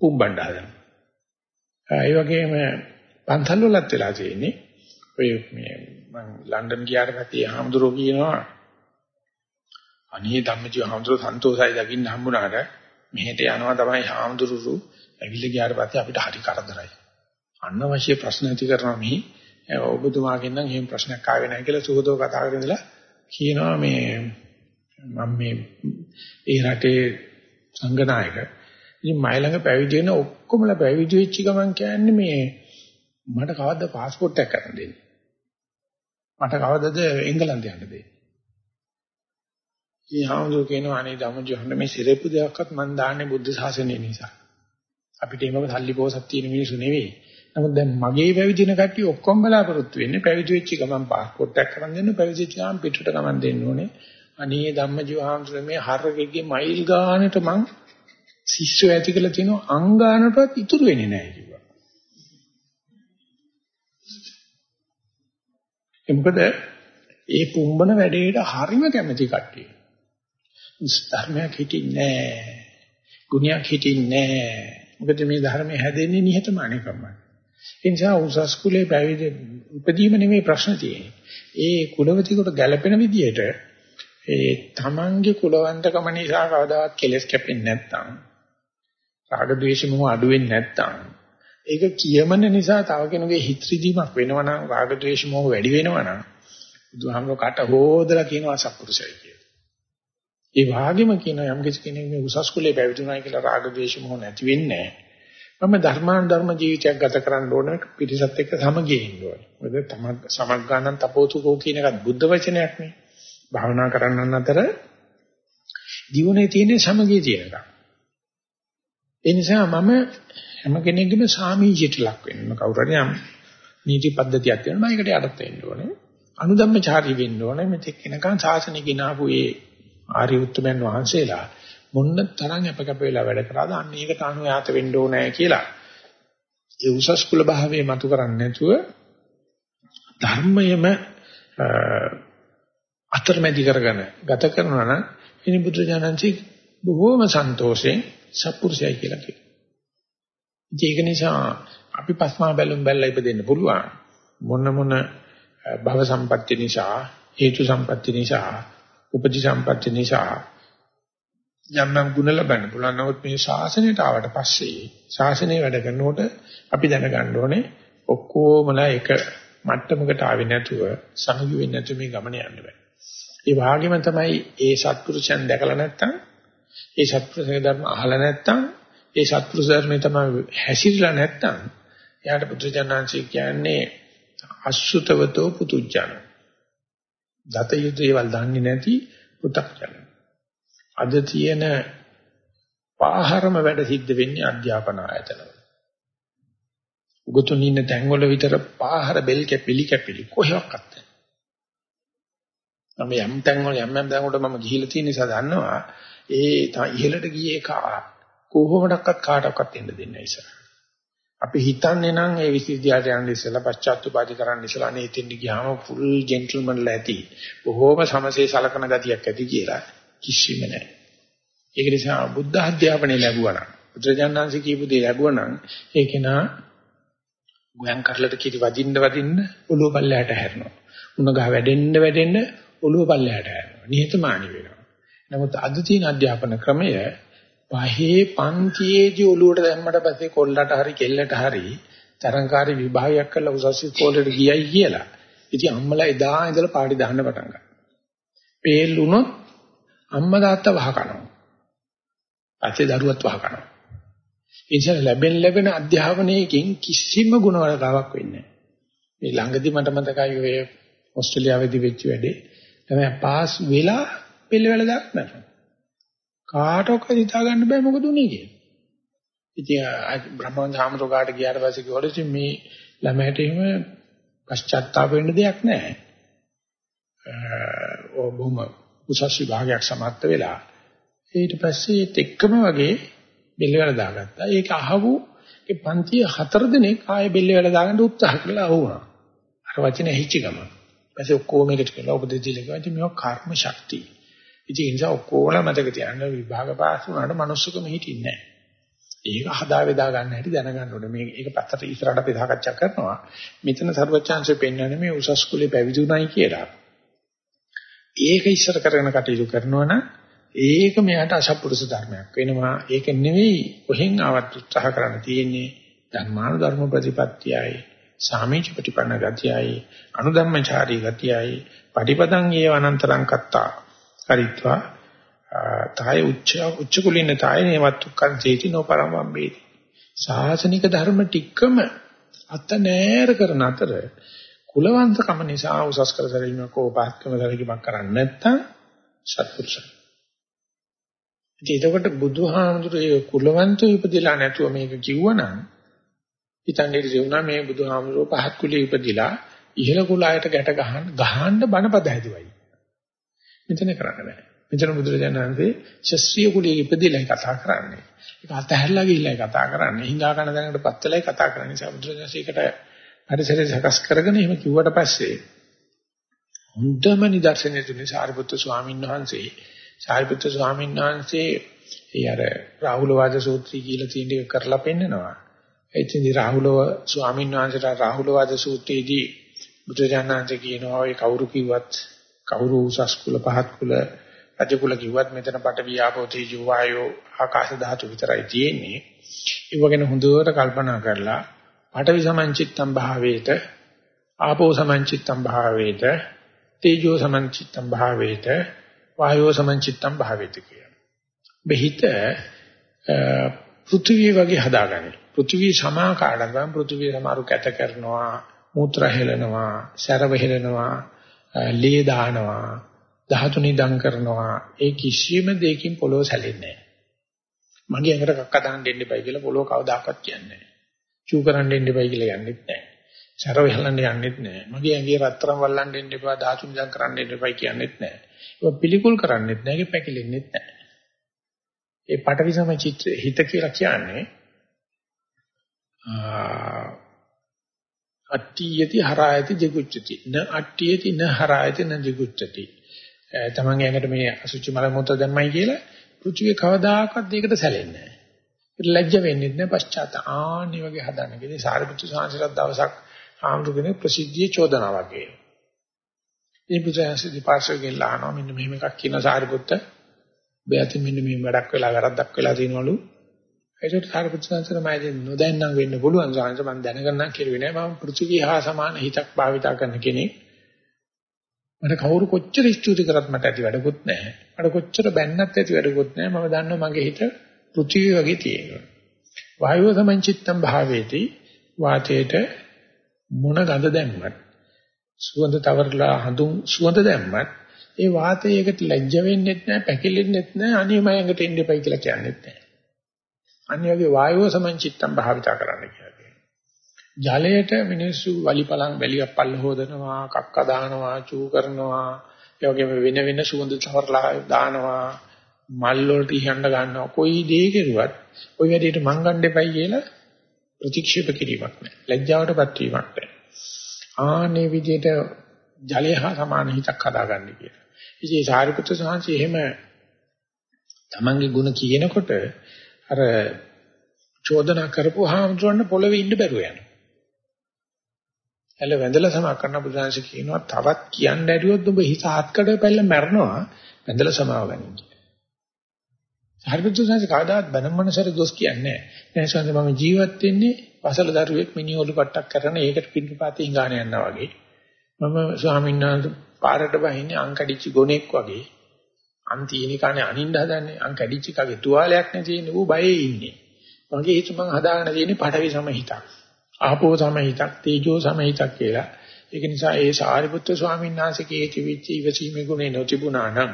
පුම්බණ්ඩ හදනවා. ඒ වගේම පන්සල් වලත් වෙලා තියෙන්නේ ඔය මේ මම ලන්ඩන් ගියාට පස්සේ හාමුදුරුවෝ කියනවා අනේ ධම්මජීව හාමුදුරුවෝ සන්තෝෂයි දකින්න හම්බුණාට මෙහෙට යනවා තමයි හාමුදුරුවෝ ඇවිල්ලා ගියාට පස්සේ අපිට හරි කරදරයි. අනවශ්‍ය ප්‍රශ්න ඇති කරනවා මෙහි ඔබතුමාගෙන් නම් එහෙම ප්‍රශ්නයක් ආවේ නැහැ කියලා සුහදව කතා කරගෙන ඉඳලා කියනවා මේ මම මේ ඒ රටේ සංඝනායක. ඉතින් මයි ළඟ පැවිදි වෙන ඔක්කොමලා පැවිදි වෙච්ච ගමන් කියන්නේ මේ මට කවද්ද પાස්පෝර්ට් එකක් කරන්න දෙන්නේ? මට කවදද එංගලන්තයට යන්න දෙන්නේ? ඉතින් හාමුදුර කියනවා අනේ ධම්මජෝහන්න මේ සිරෙප්පු දෙකක්වත් මම දාන්නේ බුද්ධ ශාසනය නිසා. අපිට එහෙම සල්ලි පොසක් තියෙන මිනිස්සු නෙවෙයි. නමුත් දැන් මගේ පැවිදින කට්ටිය ඔක්කොම බලාපොරොත්තු වෙන්නේ පැවිදි වෙච්ච ගමන් પાස්පෝර්ට් එකක් කරන් දෙන්න පැවිදි වෙච්ච ගමන් පිටුට ගමන් දෙන්න ඕනේ. අනේ ධම්මජීව හාමුදුරුවෝ මේ හරකෙක්ගේ මයිල් ගානට මං ශිෂ්‍යය ඇති කියලා තිනෝ අංගානටවත් ඉතුරු වෙන්නේ නැහැ කිව්වා. ඒ මොකද ඒ පුම්බන වැඩේට හරිම කැමැති කට්ටිය. ධර්මයක් හිටින්නේ නැහැ. ගුණයක් හිටින්නේ නැහැ. මොකද මේ ධර්මයේ හැදෙන්නේ නිහතමානීකමයි. ඒ නිසා උසස් කුලේ පැවිදි උපදීම නෙමෙයි ප්‍රශ්න තියෙන්නේ. ඒ කුලවතෙකුට ගැළපෙන විදියට ඒ තමන්ගේ කුලවන්තකම නිසා කවදාවත් කෙලස් කැපෙන්නේ නැත්නම් රාග ద్వේෂ මොහ අඩු වෙන්නේ නැත්නම් ඒක කියමන නිසා තව කෙනෙකුගේ හිත රිදීමක් වෙනවා නම් රාග ద్వේෂ මොහ වැඩි වෙනවා නම් බුදුහාමුදුරුවෝ කට හොදලා කියනවා සත්පුරුෂය කියලා. ඒ වාගෙම කියනවා යම් කෙනෙක් මේ උසස් කුලේ පැවිදි වුණා කියලා රාග ద్వේෂ මොහ නැති වෙන්නේ නැහැ. මම ධර්මාන ධර්ම ජීවිතයක් ගත කරන්න ඕන පිටිසත් එක්ක සමගිය ඉන්න ඕනේ. මොකද තම සමග්ගානන් තපෝසුකෝ කියන එකත් බුද්ධ වචනයක් නේ. භාවනා කරන්නන් අතර දියුනේ තියෙන සමගිය තියෙනවා. ඒ නිසා මම හැම කෙනෙක්ගේම සාමීචයට ලක් වෙන්න කවුරු හරි යම් නීති පද්ධතියක් තියෙනවා මම ඒකට යටත් වෙන්න ඕනේ. අනුධම්මචාරී වෙන්න ඕනේ. මෙතෙක් වෙනකන් ශාසනය ගෙනාවු ඒ ආර්ය උත්තමයන් වහන්සේලා මොන්න තරම් අපකප වෙලා වැඩ කරාද අන්න ඒකට අනුයාත වෙන්න ඕනේ කියලා. ඒ උසස් කුල භාවයේ මතු කරන්නේ නැතුව ධර්මයේම අතරමැදි කරගෙන ගත කරනවා නම් ඉනි බුදුජානන්සේ බොහෝම සන්තෝෂෙන් සත්පුරුෂයයි කියලා කියනවා. ඒක නිසා අපි පස්මා බැලුම් බැලලා ඉපදෙන්න පුළුවන්. මොන මොන භව සම්පත්‍ය නිසා, හේතු සම්පත්‍ය නිසා, උපදි සම්පත්‍ය නිසා යම් යම් ගුණ ලබන්න පුළුවන්. නමුත් මේ ශාසනයට ආවට පස්සේ ශාසනය වැඩ කරනකොට අපි දැනගන්න ඕනේ ඔක්කොමලා එක මට්ටමකට ආවේ නැතුව සමගි වෙන්නේ නැතුව මේ ගමන යන්න බෑ. ඒ වගේම තමයි ඒ සත්පුරුෂයන් දැකලා නැත්තම් ඒ සත්පුරුෂගේ ධර්ම අහලා නැත්තම් ඒ සත්පුරුෂ ධර්මේ තමයි හැසිරලා නැත්තම් එයාට පුදුජානංශي කියන්නේ අසුතවතෝ පුතුජන. දත යුදේවල් දන්නේ නැති පු탁ජන. අද තියෙන පාහරම වැඩ සිද්ධ වෙන්නේ අධ්‍යාපන ආයතනවල. උගතුන් ඉන්න තැන්වල විතර පාහර බෙල් කැපිලි කැපිලි කොහෙවත් නැහැ. මම යම් තැන්වල යම් යම් තැන්වල මම ගිහිල්ලා තියෙන නිසා දන්නවා ඒ ඉහළට ගියේ එක කොහොමඩක්වත් කාටවත් එන්න දෙන්නේ නැහැ ඉස්සර. අපි හිතන්නේ නම් ඒ විශ්වවිද්‍යාලයට යන්න ඉස්සෙල්ලා පශ්චාත්තුපාදී කරන්න ඉස්සෙල්ලා නේ ඉතින් ගියාම ෆුල් ජෙන්ටල්මන්ලා ඇති. බොහෝම සමසේ සලකන ගතියක් ඇති කියලා. කිසිම නැහැ. ඒක නිසා බුද්ධ අධ්‍යාපනය ලැබුවා නම් බුදුරජාණන්සේ කියපු දේ ලැබුවා නම් ඒක නා ගෝයන් කරලට කිරි වදින්න වදින්න ඔළුව පල්ලයට හැරෙනවා. උණ ගහ වැඩෙන්න වැඩෙන්න ඔළුව පල්ලයට හැරෙනවා. නිහතමානී වෙනවා. නමුත් අද තියෙන අධ්‍යාපන ක්‍රමය පහේ පන්තියේදී ඔළුවට දැම්මට පස්සේ කොල්ලට හරි කෙල්ලට හරි තරංකාරී විභාගයක් කරලා උසස් ඉස්කෝලේට ගියයි කියලා. ඉතින් අම්මලා එදා ඉඳලා පාටි දාන්න පටන් ගත්තා. පේල්ුණොත් අම්මා තාත්තා වහ කනවා. පස්සේ දරුවත් වහ කනවා. ඒ නිසා ලැබෙන ලැබෙන අධ්‍යාපනයකින් කිසිම ගුණවලතාවක් වෙන්නේ නැහැ. මේ ළඟදි මට මතකයි ඔය ඕස්ට්‍රේලියාවේදී වෙච්ච වැඩේ. තමයි පාස් වෙලා පිළිවෙල දාන්න නැහැ. කාටවත් හිතා ගන්න බෑ මොකද උනේ කියලා. ඉතින් බ්‍රහ්මවංශ හාමුදුරුවෝ ගියාට පස්සේ කිව්වලු මේ ළමයට එහෙම පශ්චාත්තාප වෙන්න දෙයක් නැහැ. බොහොම උසස් විභාගයක් සමර්ථ වෙලා ඊට පස්සේ ඒත් එක්කම වගේ බෙල්ල වල දාගත්තා. ඒක අහවු ඒ පන්තිය හතර දිනක් ආයේ බෙල්ල වල දාගන්න උත්සාහ කළා වුණා. අර වචනේ හිච්ච ගම. ඊපස්සේ ඔක්කොම එකට කියලා උපදෙස් දීලා කිව්වා ඉතින් මේක කර්ම ශක්තිය. ඉතින් ඒ නිසා ඔක්කොම මතක තියාගන්න විභාග පාස් වුණාට මනුස්සකම හිටින්නේ නැහැ. ඒක හදා වේදා ගන්න හැටි දැනගන්න ඕනේ. මේ ඒක පැත්තට ඉස්සරහට අපි සාකච්ඡා කරනවා. මෙතන සර්වචාන්සේ පෙන්වන්නේ මේ උසස් කුලේ පැවිදුණයි කියලා. ඒක ඉස්සර කරගෙන කටයුතු කරනවා නම් ඒක මෙයාට අසත්පුරුෂ ධර්මයක් වෙනවා. ඒක නෙවෙයි කොහෙන් ආවත් උත්සාහ කරන්න තියෙන්නේ ධර්මානු ධර්ම ප්‍රතිපත්තියයි, සාමීච ප්‍රතිපන්න ගතියයි, අනුධම්මචාරී ගතියයි, පටිපදං ඒව අනන්තරං කත්තා. කරිත්වා තාය උච්ච උච්ච කුලින තාය නේවත්තුක්කං සේති නොපරමම්බේති. සාසනික ධර්ම ටිකම අත නෑර කරන අතර කුලවන්තකම නිසා උසස් කර සැලීමක් ඕපාත්කම සැලකීමක් කරන්නේ නැත්නම් සත්පුරුෂය. ඉතින් එතකොට බුදුහාමුදුරේ කුලවන්තව ඉපදිලා නැතුව මේක කිව්වනම් හිතන්නේ ඉතින් මේ බුදුහාමුදුරෝ පහත් කුලේ ඉපදිලා ඉහළ කුලයට ගැට ගහන්න ගහන්න බණපද හැදුවයි. මෙතන කරන්න බෑ. මෙතන බුදුරජාණන් වහන්සේ ශස්ත්‍රීය කුලයේ ඉපදිලා කතා කරන්නේ. ඒක අතහැරලා ගිහිල්ලා කතා කරන්නේ. හිඟා කන දැනකට පත්තලයි කතා කරන්නේ. නිසා බුදුරජාණන් ඒකට පරිසරය සකස් කරගෙන එහෙම කිව්වට පස්සේ හොඳම නිදර්ශනය තුනේ සාරිපුත්‍ර ස්වාමීන් වහන්සේ සාරිපුත්‍ර ස්වාමීන් වහන්සේ ඒ අර රාහුල වාද සූත්‍රය කියලා තියෙන එක කරලා පෙන්නනවා. ඒ ඉතින් රාහුල ස්වාමීන් වහන්සේට රාහුල වාද සූත්‍රයේදී බුදුරජාණන් වහන්සේ කියනවා ඒ කවුරු කිව්වත් කවුරු උසස් කුල පහත් කුල රජ කුල කිව්වත් මෙතන පඨවි ආපෝ තේජෝ වායෝ ආකාශ ධාතු විතරයි තියෙන්නේ. ඒ වගේන හොඳට කල්පනා කරලා පඨවි සමංචිත්තම් භාවේත ආපෝ සමංචිත්තම් භාවේත තේජෝ සමංචිත්තම් භාවේත වායෝ සමංචිත්තම් භාවේත කියන. බෙහිත පෘථිවිය වගේ හදාගන්න. පෘථිවිය සමාකාරණ ගන්න පෘථිවිය සමහරු කැත කරනවා, මූත්‍ර හෙලනවා, සැරව හෙලනවා, ලේ දානවා, ධාතු නිදන් කරනවා. ඒ කිසිම දෙයකින් පොළොව සැලෙන්නේ නැහැ. මගේ ඇඟට කක්ක දාන්න දෙන්න එපයි කියලා පොළොව කවදාකවත් කියන්නේ නැහැ. චූ කරන්න දෙන්න එපයි කියලා යන්නෙත් නැහැ. සැරව හෙලන්න යන්නෙත් නැහැ. මගේ ඇඟේ රත්තරන් වල්ලන්න දෙන්න එපා, ධාතු නිදන් කරන්න දෙන්න එපයි කියන්නෙත් නැහැ. ඒක පිළිකුල් කරන්නෙත් නැහැ, ඒක පැකිලෙන්නෙත් නැහැ. ඒ පටවි සම චිත්‍ර හිත කියලා කියන්නේ අට්ඨියති හරායති ජිගුච්ඡති න අට්ඨියති න හරායති න ජිගුච්ඡති තමන් ඇඟට මේ අසුචි මල මොත දැම්මයි කියලා පෘථිවිය කවදාකවත් ඒකට සැලෙන්නේ නැහැ ලැජ්ජ වෙන්නේ නැහැ පශ්චාත්ත ආනි වගේ හදන්න කිව්වේ සාරිපුත්තු සාංශලත් දවසක් ආම්දුගෙන ප්‍රසිද්ධියේ චෝදනාවක් වගේ මේ පුතෑසි දීපාර්ශවයෙන් ලහනවා මෙන්න මෙහෙම එකක් කියන සාරිපුත්ත බයතින් මෙන්න මෙහෙම වැඩක් වෙලා වැරද්දක් වෙලා තියෙනවලු. ඒකට සාරිපුත්තු සංසාර මම දැන් නොදැන්නම් වෙන්න පුළුවන්. සාංශ මම දැනගන්නම් කිරුවේ නෑ. මම පෘථිවිය හා සමාන හිතක් භාවිතා කරන කෙනෙක්. මට කවුරු කොච්චර ස්තුති කරත් මට ඇති වැඩකුත් නැහැ මට කොච්චර බැන්නත් ඇති වැඩකුත් නැහැ මම දන්නවා මගේ හිත පෘථිවිය වගේ තියෙනවා වායුව සමංචිත්තම් භාවේති වාතයට මොන ගඳ දැම්මත් සුවඳ තවරලා හඳුන් සුවඳ දැම්මත් ඒ වාතයකට ලැජ්ජ වෙන්නෙත් නැහැ පැකිලෙන්නෙත් නැහැ අනිමයකට එන්න එපයි කියලා කියන්නෙත් නැහැ. අනිවාර්ය වායුව සමංචිත්තම් භාවිතා කරන්න කියලා. ජලයට මිනිස්සු වලිපලං වැලියක් පල්ල හොදනවා, කක්ක දානවා, චූ කරනවා, ඒ වගේම වෙන වෙන සුවඳ තවරලා දානවා, මල් වලට ඉහන්න ගන්නවා කොයි දේ කෙරුවත් ওই වැඩේට මං ගන්න දෙපයි කියලා ප්‍රතික්ෂේප කිරීමක් නැහැ. ලැජ්ජාවටපත් වීමක් නැහැ. ආනේ විදිහට ජලය හා සමාන හිතක් හදාගන්න කියලා. ඉතින් සාරිපුත්‍ර සාංශි එහෙම තමන්ගේ ಗುಣ කියනකොට අර චෝදනා කරපු හාමුදුරන් පොළවේ ඉන්න බැරුව යනවා. එළ වැඳලා සමා කරන බුදුහාංශ කියනවා තවත් කියන්න ඇරියොත් ඔබ හිත ආත්කඩ පැල්ල මැරනවා වැඳලා සමාව ගන්න කියලා. සාංශි කාදාත් බණමනසර දොස් කියන්නේ නැහැ. එහෙනම් මම ජීවත් වෙන්නේ පසල දරුවෙක් මිනිඔලු පට්ටක් කරන ඒකට පිටිපස්සේ ඉඟාන යනවා වගේ. මම ස්වාමීන් වහන්සේ පාරට බහින්නේ අංකඩිච්ච ගොනෙක් වගේ. අන්තිනේ කන්නේ අනින්න හදන්නේ අංකඩිච්ච කගේ තුවාලයක් නේ තියෙන්නේ ඌ බයේ ඉන්නේ. මගේ හිත මං හදාගෙන තියෙන්නේ පටවි සමහිතක්. ආපෝ සමහිතක්, තේජෝ සමහිතක් කියලා. ඒක නිසා ඒ සාරිපුත්‍ර ස්වාමීන් වහන්සේගේ තිබිච්ච ඉවසීමේ ගුණේ නොතිබුණා නම්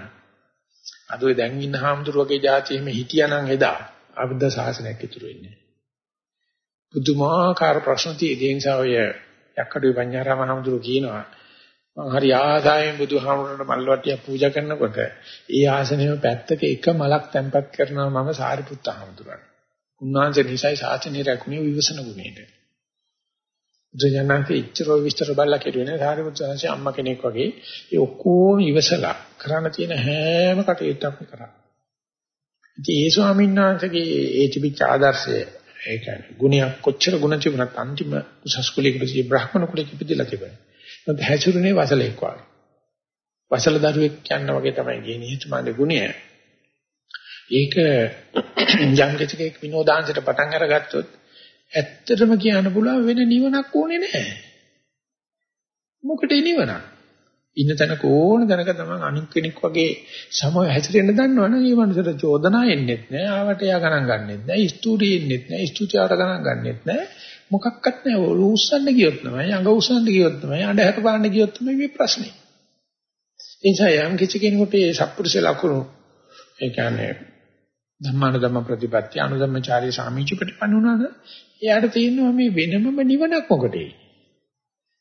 අද ඔය දැන් ඉන්න හාමුදුරුවගේ જાතියෙම හිටියානම් එදා අබුද්ධ ශාසනයක් ඉතුරු වෙන්නේ පුදුමාකාර ප්‍රශ්න තියෙන නිසා ඔය යක්කඩුවේ පඤ්ඤාරාම හාමුදුරුවෝ කියනවා මම හරි ආසාවෙන් බුදුහාමුදුරන්ට මල්වට්ටිය පූජා කරනකොට ඒ ආසනයේම පැත්තක එක මලක් තැන්පත් කරනවා මම සාරිපුත්ත හාමුදුරන්. උන්වහන්සේ නිසයි සාසනය රැකුණේ විවසන ගුණයට. ජයනාන්තේ ඉච්චරෝ විස්තර බලලා කෙරුවේ නෑ සාරිපුත්ත සාංශය අම්මා කෙනෙක් වගේ ඒ ඔක්කොම ඉවසලා කරන්න තියෙන හැම කටයුත්තක්ම කරා. ඉතින් ඒ ස්වාමීන් වහන්සේගේ ඒ තිබිච්ච ආදර්ශය ඒ කියන්නේ ගුණයක් කොච්චර ගුණ තිබුණත් අන්තිම උසස් කුලයකට සිය බ්‍රාහ්මණ කුලයක ඉපදිලා තිබුණා. මොකද හැසිරුනේ වසලෙක් වගේ. වසල දරුවෙක් යන වගේ තමයි ගියේ නිහතමානී ගුණය. ඒක යම් කෙනෙක් විනෝදාංශයට පටන් අරගත්තොත් ඇත්තටම කියන්න පුළුවන් වෙන නිවනක් ඕනේ නැහැ. මොකටද නිවනක්? ඉන්න තැනක ඕන තැනක තමයි අනික් කෙනෙක් වගේ සමව හැසිරෙන්න දන්නවනේ මේ මනුස්සයට චෝදනා එන්නෙත් නෑ ආවට යා ගණන් ගන්නෙත් නෑ ස්තුතිය එන්නෙත් නෑ ස්තුතියට ගණන් ගන්නෙත් නෑ මොකක්වත් නෑ උස්සන්න ගියොත් තමයි අඟ උස්සන්න ගියොත් තමයි අඬහැර පාන්න ගියොත් තමයි මේ ප්‍රශ්නේ ඒ නිසා යම් කිසි කෙනෙකුට මේ සත්පුරුෂ ලකුණු ඒ කියන්නේ ධම්මාන ධම්ම ප්‍රතිපත්ති අනුධම්මචාරී සාමීච ප්‍රතිපන්න වුණාද එයාට තියෙනවා මේ වෙනමම නිවනක් මොකටේ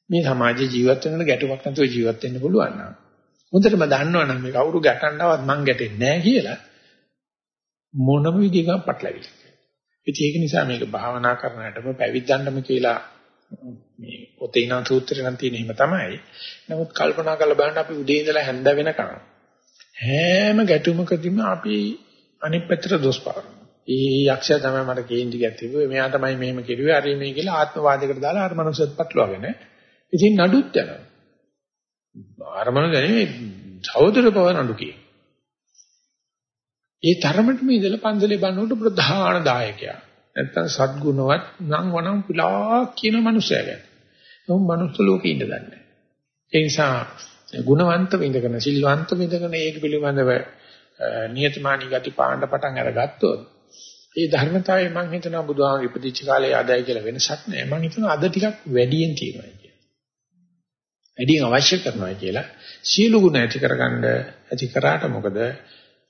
මේ සමාජයේ ජීවත් වෙනකොට ගැටුමක් නැතුව ජීවත් වෙන්න පුළුවන් නම් හොඳටම දන්නවනම් මේ කවුරු ගැටන්නවත් මං ගැටෙන්නේ නැහැ කියලා මොනම විදිහකින් පටලවිලි. ඉතින් ඒක නිසා මේක භාවනා කරනකොටම පැවිද්දන්නම කියලා මේ පොතේ ඉන සූත්‍රේ නම් තියෙන හිම තමයි. නමුත් කල්පනා කරලා බලන්න අපි උදේ ඉඳලා හැන්ද වෙනකන් හැම ගැටුමකදීම අපි අනිත් පැත්තට දොස් පාරනවා. ඒ යක්ෂයා තමයි මට කේන්ති ගැතිව්වේ. මෙයා තමයි මෙහෙම කිරුවේ. හරි මේ කියලා ආත්මවාදයකට දාලා අර මනුස්සයත් පටලවාගෙන ඉතින් නඩුත් යනවා. ආරමණ දැනේ සහෝදර බව නඩු කියේ. ඒ තරමටම ඉඳලා පන්සලේ බannකොට ප්‍රධාන දායකයා. නැත්තම් සත්ගුණවත් නම් වනම් පිලා කියන මනුස්සයා ගැන. උන් මනුස්ස ලෝකේ ඉන්න දන්නේ. ඒ නිසා ගුණවන්තව ඉඳගෙන සිල්වන්තව ඉඳගෙන ඒක පිළිබඳව නියතමානී ගති පාණ්ඩ පටන් අරගත්තොත් ඒ ධර්මතාවය මම හිතනවා බුදුහාම ඉපදිච්ච කාලේ ආදාය කියලා වෙනසක් නෑ. මම හිතනවා අද ටිකක් වැඩියෙන් තියෙනවා. වැඩියෙන් අවශ්‍ය කරනවා කියලා සීල ගුණ ඇති කරගන්න ඇති කරාට මොකද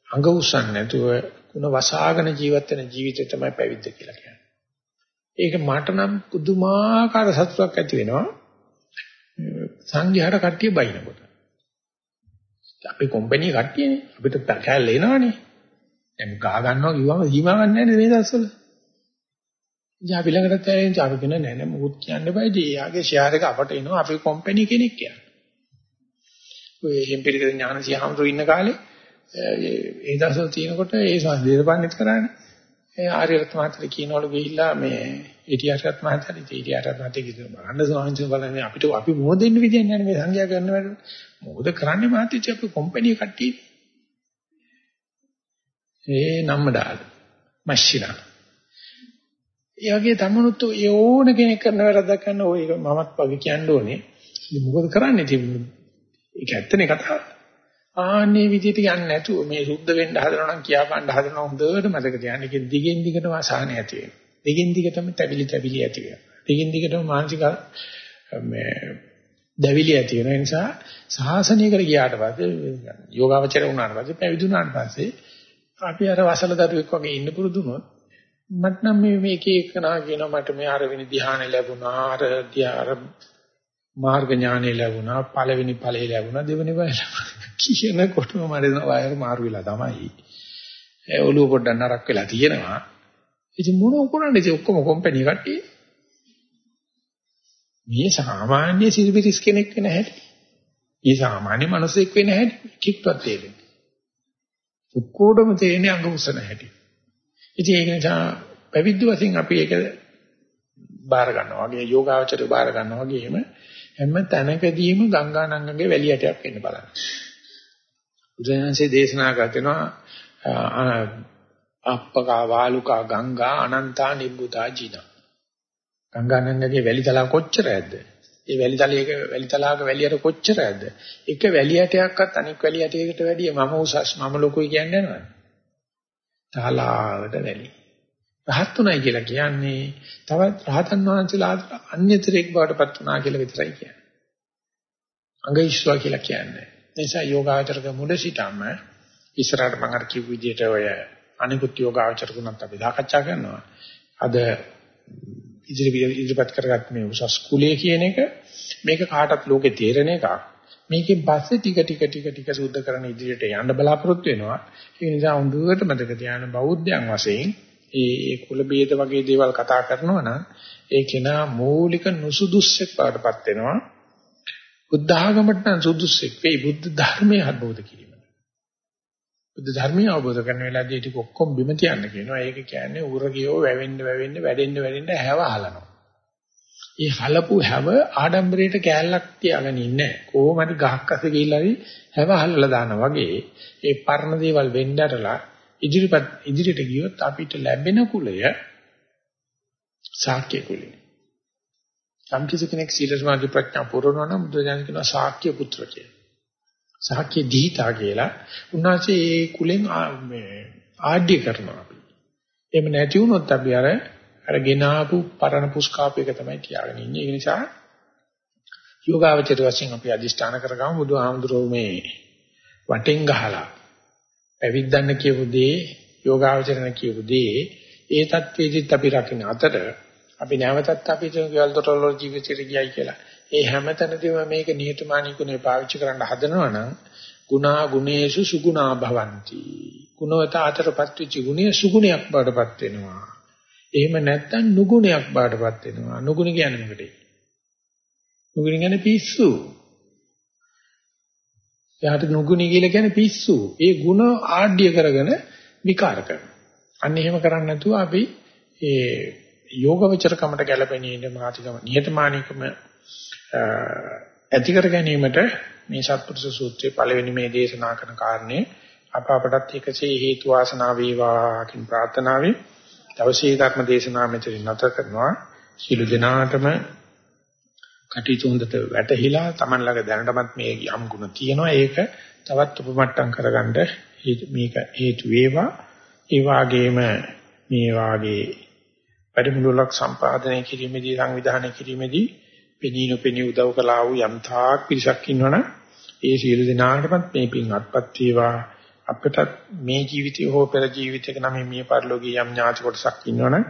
අඟ උස්සන්න නැතුව ಗುಣ වසාගෙන ජීවත් වෙන ජීවිතය තමයි පැවිද්ද කියලා කියන්නේ. ඒක මට නම් පුදුමාකාර සතුටක් ඇති වෙනවා. සංඝයාට කට්ටිය බයිනකොට. අපේ කම්පැනි කට්ටියනේ අපිට කැලේ එනවනේ. දැන් ගා ගන්නවා කිව්වම සීමාවක් නැහැ නේද මේ දවස්වල. ඉතින් අපි ළඟට තැරෙන් අපි කියන නෑ නෑ මොකුත් කියන්න බෑ. ඉතින් එයාගේ ෂෙයාර් එක අපට එනවා අපේ කම්පැනි කෙනෙක් කියන්නේ. ඔය හෙම්පිරිකද ඥානසිය හම්තු ඉන්න කාලේ ඒ දවස්වල තියෙනකොට ඒ සංදේශපන්නිත් කරානේ. ඒ ආර්යරත්න මහත්තයා කියනවලු ගිහිල්ලා මේ ඉටිආරත් මහත්තයා ඉතින් ඉටිආරත් මහත්තයා කිව්වා බලන්න ස්වාමීන් වහන්සේ අපිට අපි මොකද දෙන්න විදියක් නැහැ මේ සංඝයා කරන වැඩ. මොකද කරන්නේ මහත්තයා අපි කම්පැනි කට්ටිය. ඒ නම්ම දාලා. මැෂිනා ඒ වගේ තමනුත් ඒ ඕන කෙනෙක් කරන වැරද්දක් කරන ඔය මමත් වගේ කියන්න ඕනේ. ඉතින් මොකද කරන්නේ ඉතින් ඒක ඇත්තනේ කතාව. ආන්නේ විදිහට යන්නේ නැතුව මේ සුද්ධ වෙන්න හදනවා නම් කියාපන්න හදනවා හොඳට මතක තියාගන්න. ඒක දිගින් දිගටම අසහන ඇති වෙනවා. දිගින් දිගටම තැවිලි තැවිලි ඇති වෙනවා. දිගින් දිගටම මානසික මේ දැවිලි ඇති වෙන නිසා සාසනයකට ගියාට පස්සේ යෝගාවචර වුණාට පස්සේ පැවිදුණාට පස්සේ අපි අර වසල දරුවෙක් වගේ ඉන්න පුරුදු වුණොත් මට නම් මේ මේක එකනා කියනවා මට මේ අර වෙනි ධ්‍යානෙ ලැබුණා අර අර මාර්ග ඥානෙ ලැබුණා පළවෙනි ඵලෙ ලැබුණා දෙවෙනි ඵලෙ කියනකොටම මට වයර් මාරු වෙලා තමයි. ඒ ඔළුව පොඩ්ඩක් නරක් වෙලා තියෙනවා. ඉතින් මොන කරන්නේ ඉතින් ඔක්කොම කම්පැනි කට්ටිය? මේ සාමාන්‍ය සිල්බිරිස් කෙනෙක් වෙන හැටි. මේ සාමාන්‍ය මිනිසෙක් වෙන හැටි කික්වත් තේරෙන්නේ. ඔක්කොටම තේරෙන්නේ අංග උසන හැටි. ඉතින් ඒක නිසා පැවිදි වශයෙන් අපි ඒක බාර ගන්නවා වගේ යෝගාචරය බාර ගන්නවා වගේම හැම තැනකදීම ගංගා නංගගේ වැලියටයක් වෙන්න බලන්න. බුදුන්සේ දේශනා කරනවා අප්පකා වාලුකා ගංගා අනන්තා නිබ්බුතා ජීනා. ගංගා නංගගේ වැලි තලා කොච්චරද? ඒ වැලි තලයක වැලි තලාවක වැලියට කොච්චරද? එක වැලියටයක්වත් අනික් වැලියටයකට වැඩිය මම උසස් මම ලොකුයි කියන්නේ නේද? ශාලාවට වැලි. රහත් උනායි කියලා කියන්නේ තවත් රහතන් වහන්සේලා අන්‍යතරෙක් බවට පත් වුණා කියලා විතරයි කියන්නේ. අංගයිශ්වා කියලා කියන්නේ. නිසා යෝගාචරක මුල සිටම ඉස්සරහට මම අර කිව් විදිහට ඔය අනිකුත් යෝගාචර ගුණත් අපි සාකච්ඡා කරනවා. අද ඉදිරි ඉදිරිපත් කරගත්ත මේ උසස් කුලයේ කියන එක මේක කාටත් ලෝකේ තේරෙන එකක්. මේකෙන් පස්සේ ටික ටික ටික ටික සුද්ධ කරන ඉදිරියට යන්න බලාපොරොත්තු වෙනවා. ඒ නිසා උඳුවට මතක තියාගන්න බෞද්ධයන් වශයෙන් ඒ කුල බේද වගේ දේවල් කතා කරනවා නම් ඒ කෙනා මූලික නුසුදුස්සෙක් පාඩපත් වෙනවා. බුද්ධ ආගමට නම් සුදුස්සෙක් වෙයි බුද්ධ ධර්මය අවබෝධ කිරීම. බුද්ධ ධර්මය අවබෝධ කරන වෙලාවදී ටික ඔක්කොම බිම තියන්න කියනවා. ඒක කියන්නේ උරගියෝ වැවෙන්න වැවෙන්න වැඩෙන්න වැඩෙන්න හැව හලනවා. ඒ හලපු හැව ආඩම්බරයට කෑල්ලක් තියාගෙන ඉන්නේ කොහොම හරි ගහක් අස්සේ ගිහිල්ලා හරි හැව හලලා දානවා වගේ ඒ පරණ දේවල් වෙන්නටලා ඉදිරිපත් ඉදිරියට ගියොත් අපිට ලැබෙන කුලය ශාක්‍ය කුලය. සම්කිස කෙනෙක් සීල සමාධි ප්‍රඥා පුරනවා නම් බුදුජානක කියනවා ශාක්‍ය පුත්‍ර කියලා. ශාක්‍ය දීතා කියලා. උන්වහන්සේ ඒ කුලෙන් මේ ආඩ්‍ය කරනවා අපි. එහෙම නැති වුණොත් අපි අර අර ගෙනාපු පරණ පුස්කාපයක තමයි තියාගෙන ඉන්නේ. ඒ නිසා යෝගාවචර වශයෙන් අපි අදිෂ්ඨාන කරගමු බුදුහාමුදුරුවෝ මේ වටෙන් ගහලා පැවිද්දන්න කියපු දේ යෝගාවචරණ කියපු දේ ඒ தത്വෙදිත් අපි රකින්න අතර අපි නැවතත් අපි ජීවල් දොටවල ජීවිතයට ගියයි කියලා. ඒ හැමතැනදීම මේක නිහතමානී ගුණේ පාවිච්චි කරන්න හදනවා නම් ගුණා ගුණේසු සුගුණා භවಂತಿ. ගුණවත අතරපත් වෙච්ච ගුණය සුගුණයක් බාටපත් වෙනවා. එහෙම නැත්නම් නුගුණයක් බාටපත් වෙනවා. නුගුණ කියන්නේ මොකටද? නුගුණ කියන්නේ පිස්සු. එයාට නුගුණි කියලා කියන්නේ පිස්සු. ඒ ಗುಣ ආඩ්‍ය කරගෙන විකාර කරනවා. අන්න එහෙම කරන්නේ නැතුව අපි ඒ යෝගවචරකමට ගැළපෙන ඉන්න මාතිකම නියතමානීකම ඇති කර ගැනීමට මේ සත්පුරුෂ සූත්‍රයේ පළවෙනි මේ දේශනා කරන කාරණේ අප අපටත් එකසේ හේතු වාසනා වේවා කියන ප්‍රාර්ථනාවෙන් දවසේ ධර්ම දේශනාව මෙතනින් නැත කරනවා. සියලු දෙනාටම කටයුතු හොඳට වැටහිලා Taman ළඟ දැනටමත් මේ යම් ගුණ තියෙනවා. ඒක තවත් උපමට්ටම් කරගන්න මේක හේතු වේවා. ඒ වාගේම මේ වාගේ පරිමුලක් සම්පාදනය කිරීමේදී සංවිධානය කිරීමේදී පෙනී නොපෙනී උදව් කළා වූ යම්තාක් පිරිසක් ඉන්නවනම් ඒ සියලු දෙනාටමත් මේ පින් අත්පත් වේවා. අපිට මේ ජීවිතය හෝ පෙර ජීවිතයක නම් මේ පරිලෝකීය යම් ඥාති කොටසක් ඉන්නවනම්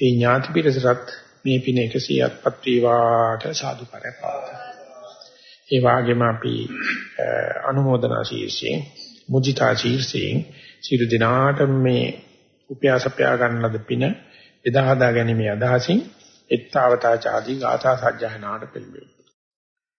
ඒ ඥාති පිරිසට මේ පින 100ක්පත් වේවා කියලා සාදුකාරය පවතුන. ඒ වගේම අපි අනුමೋದනා ශීර්ෂයෙන් මුජිතා ශීර්ෂයෙන් සියලු දිනාට මේ උපයාසපයා ගන්න ලද පින එදා හදා ගැනීම අදහසින් එත්තාවතා ආදී ගාථා සජ්ජහනාට පිළිබෙමු.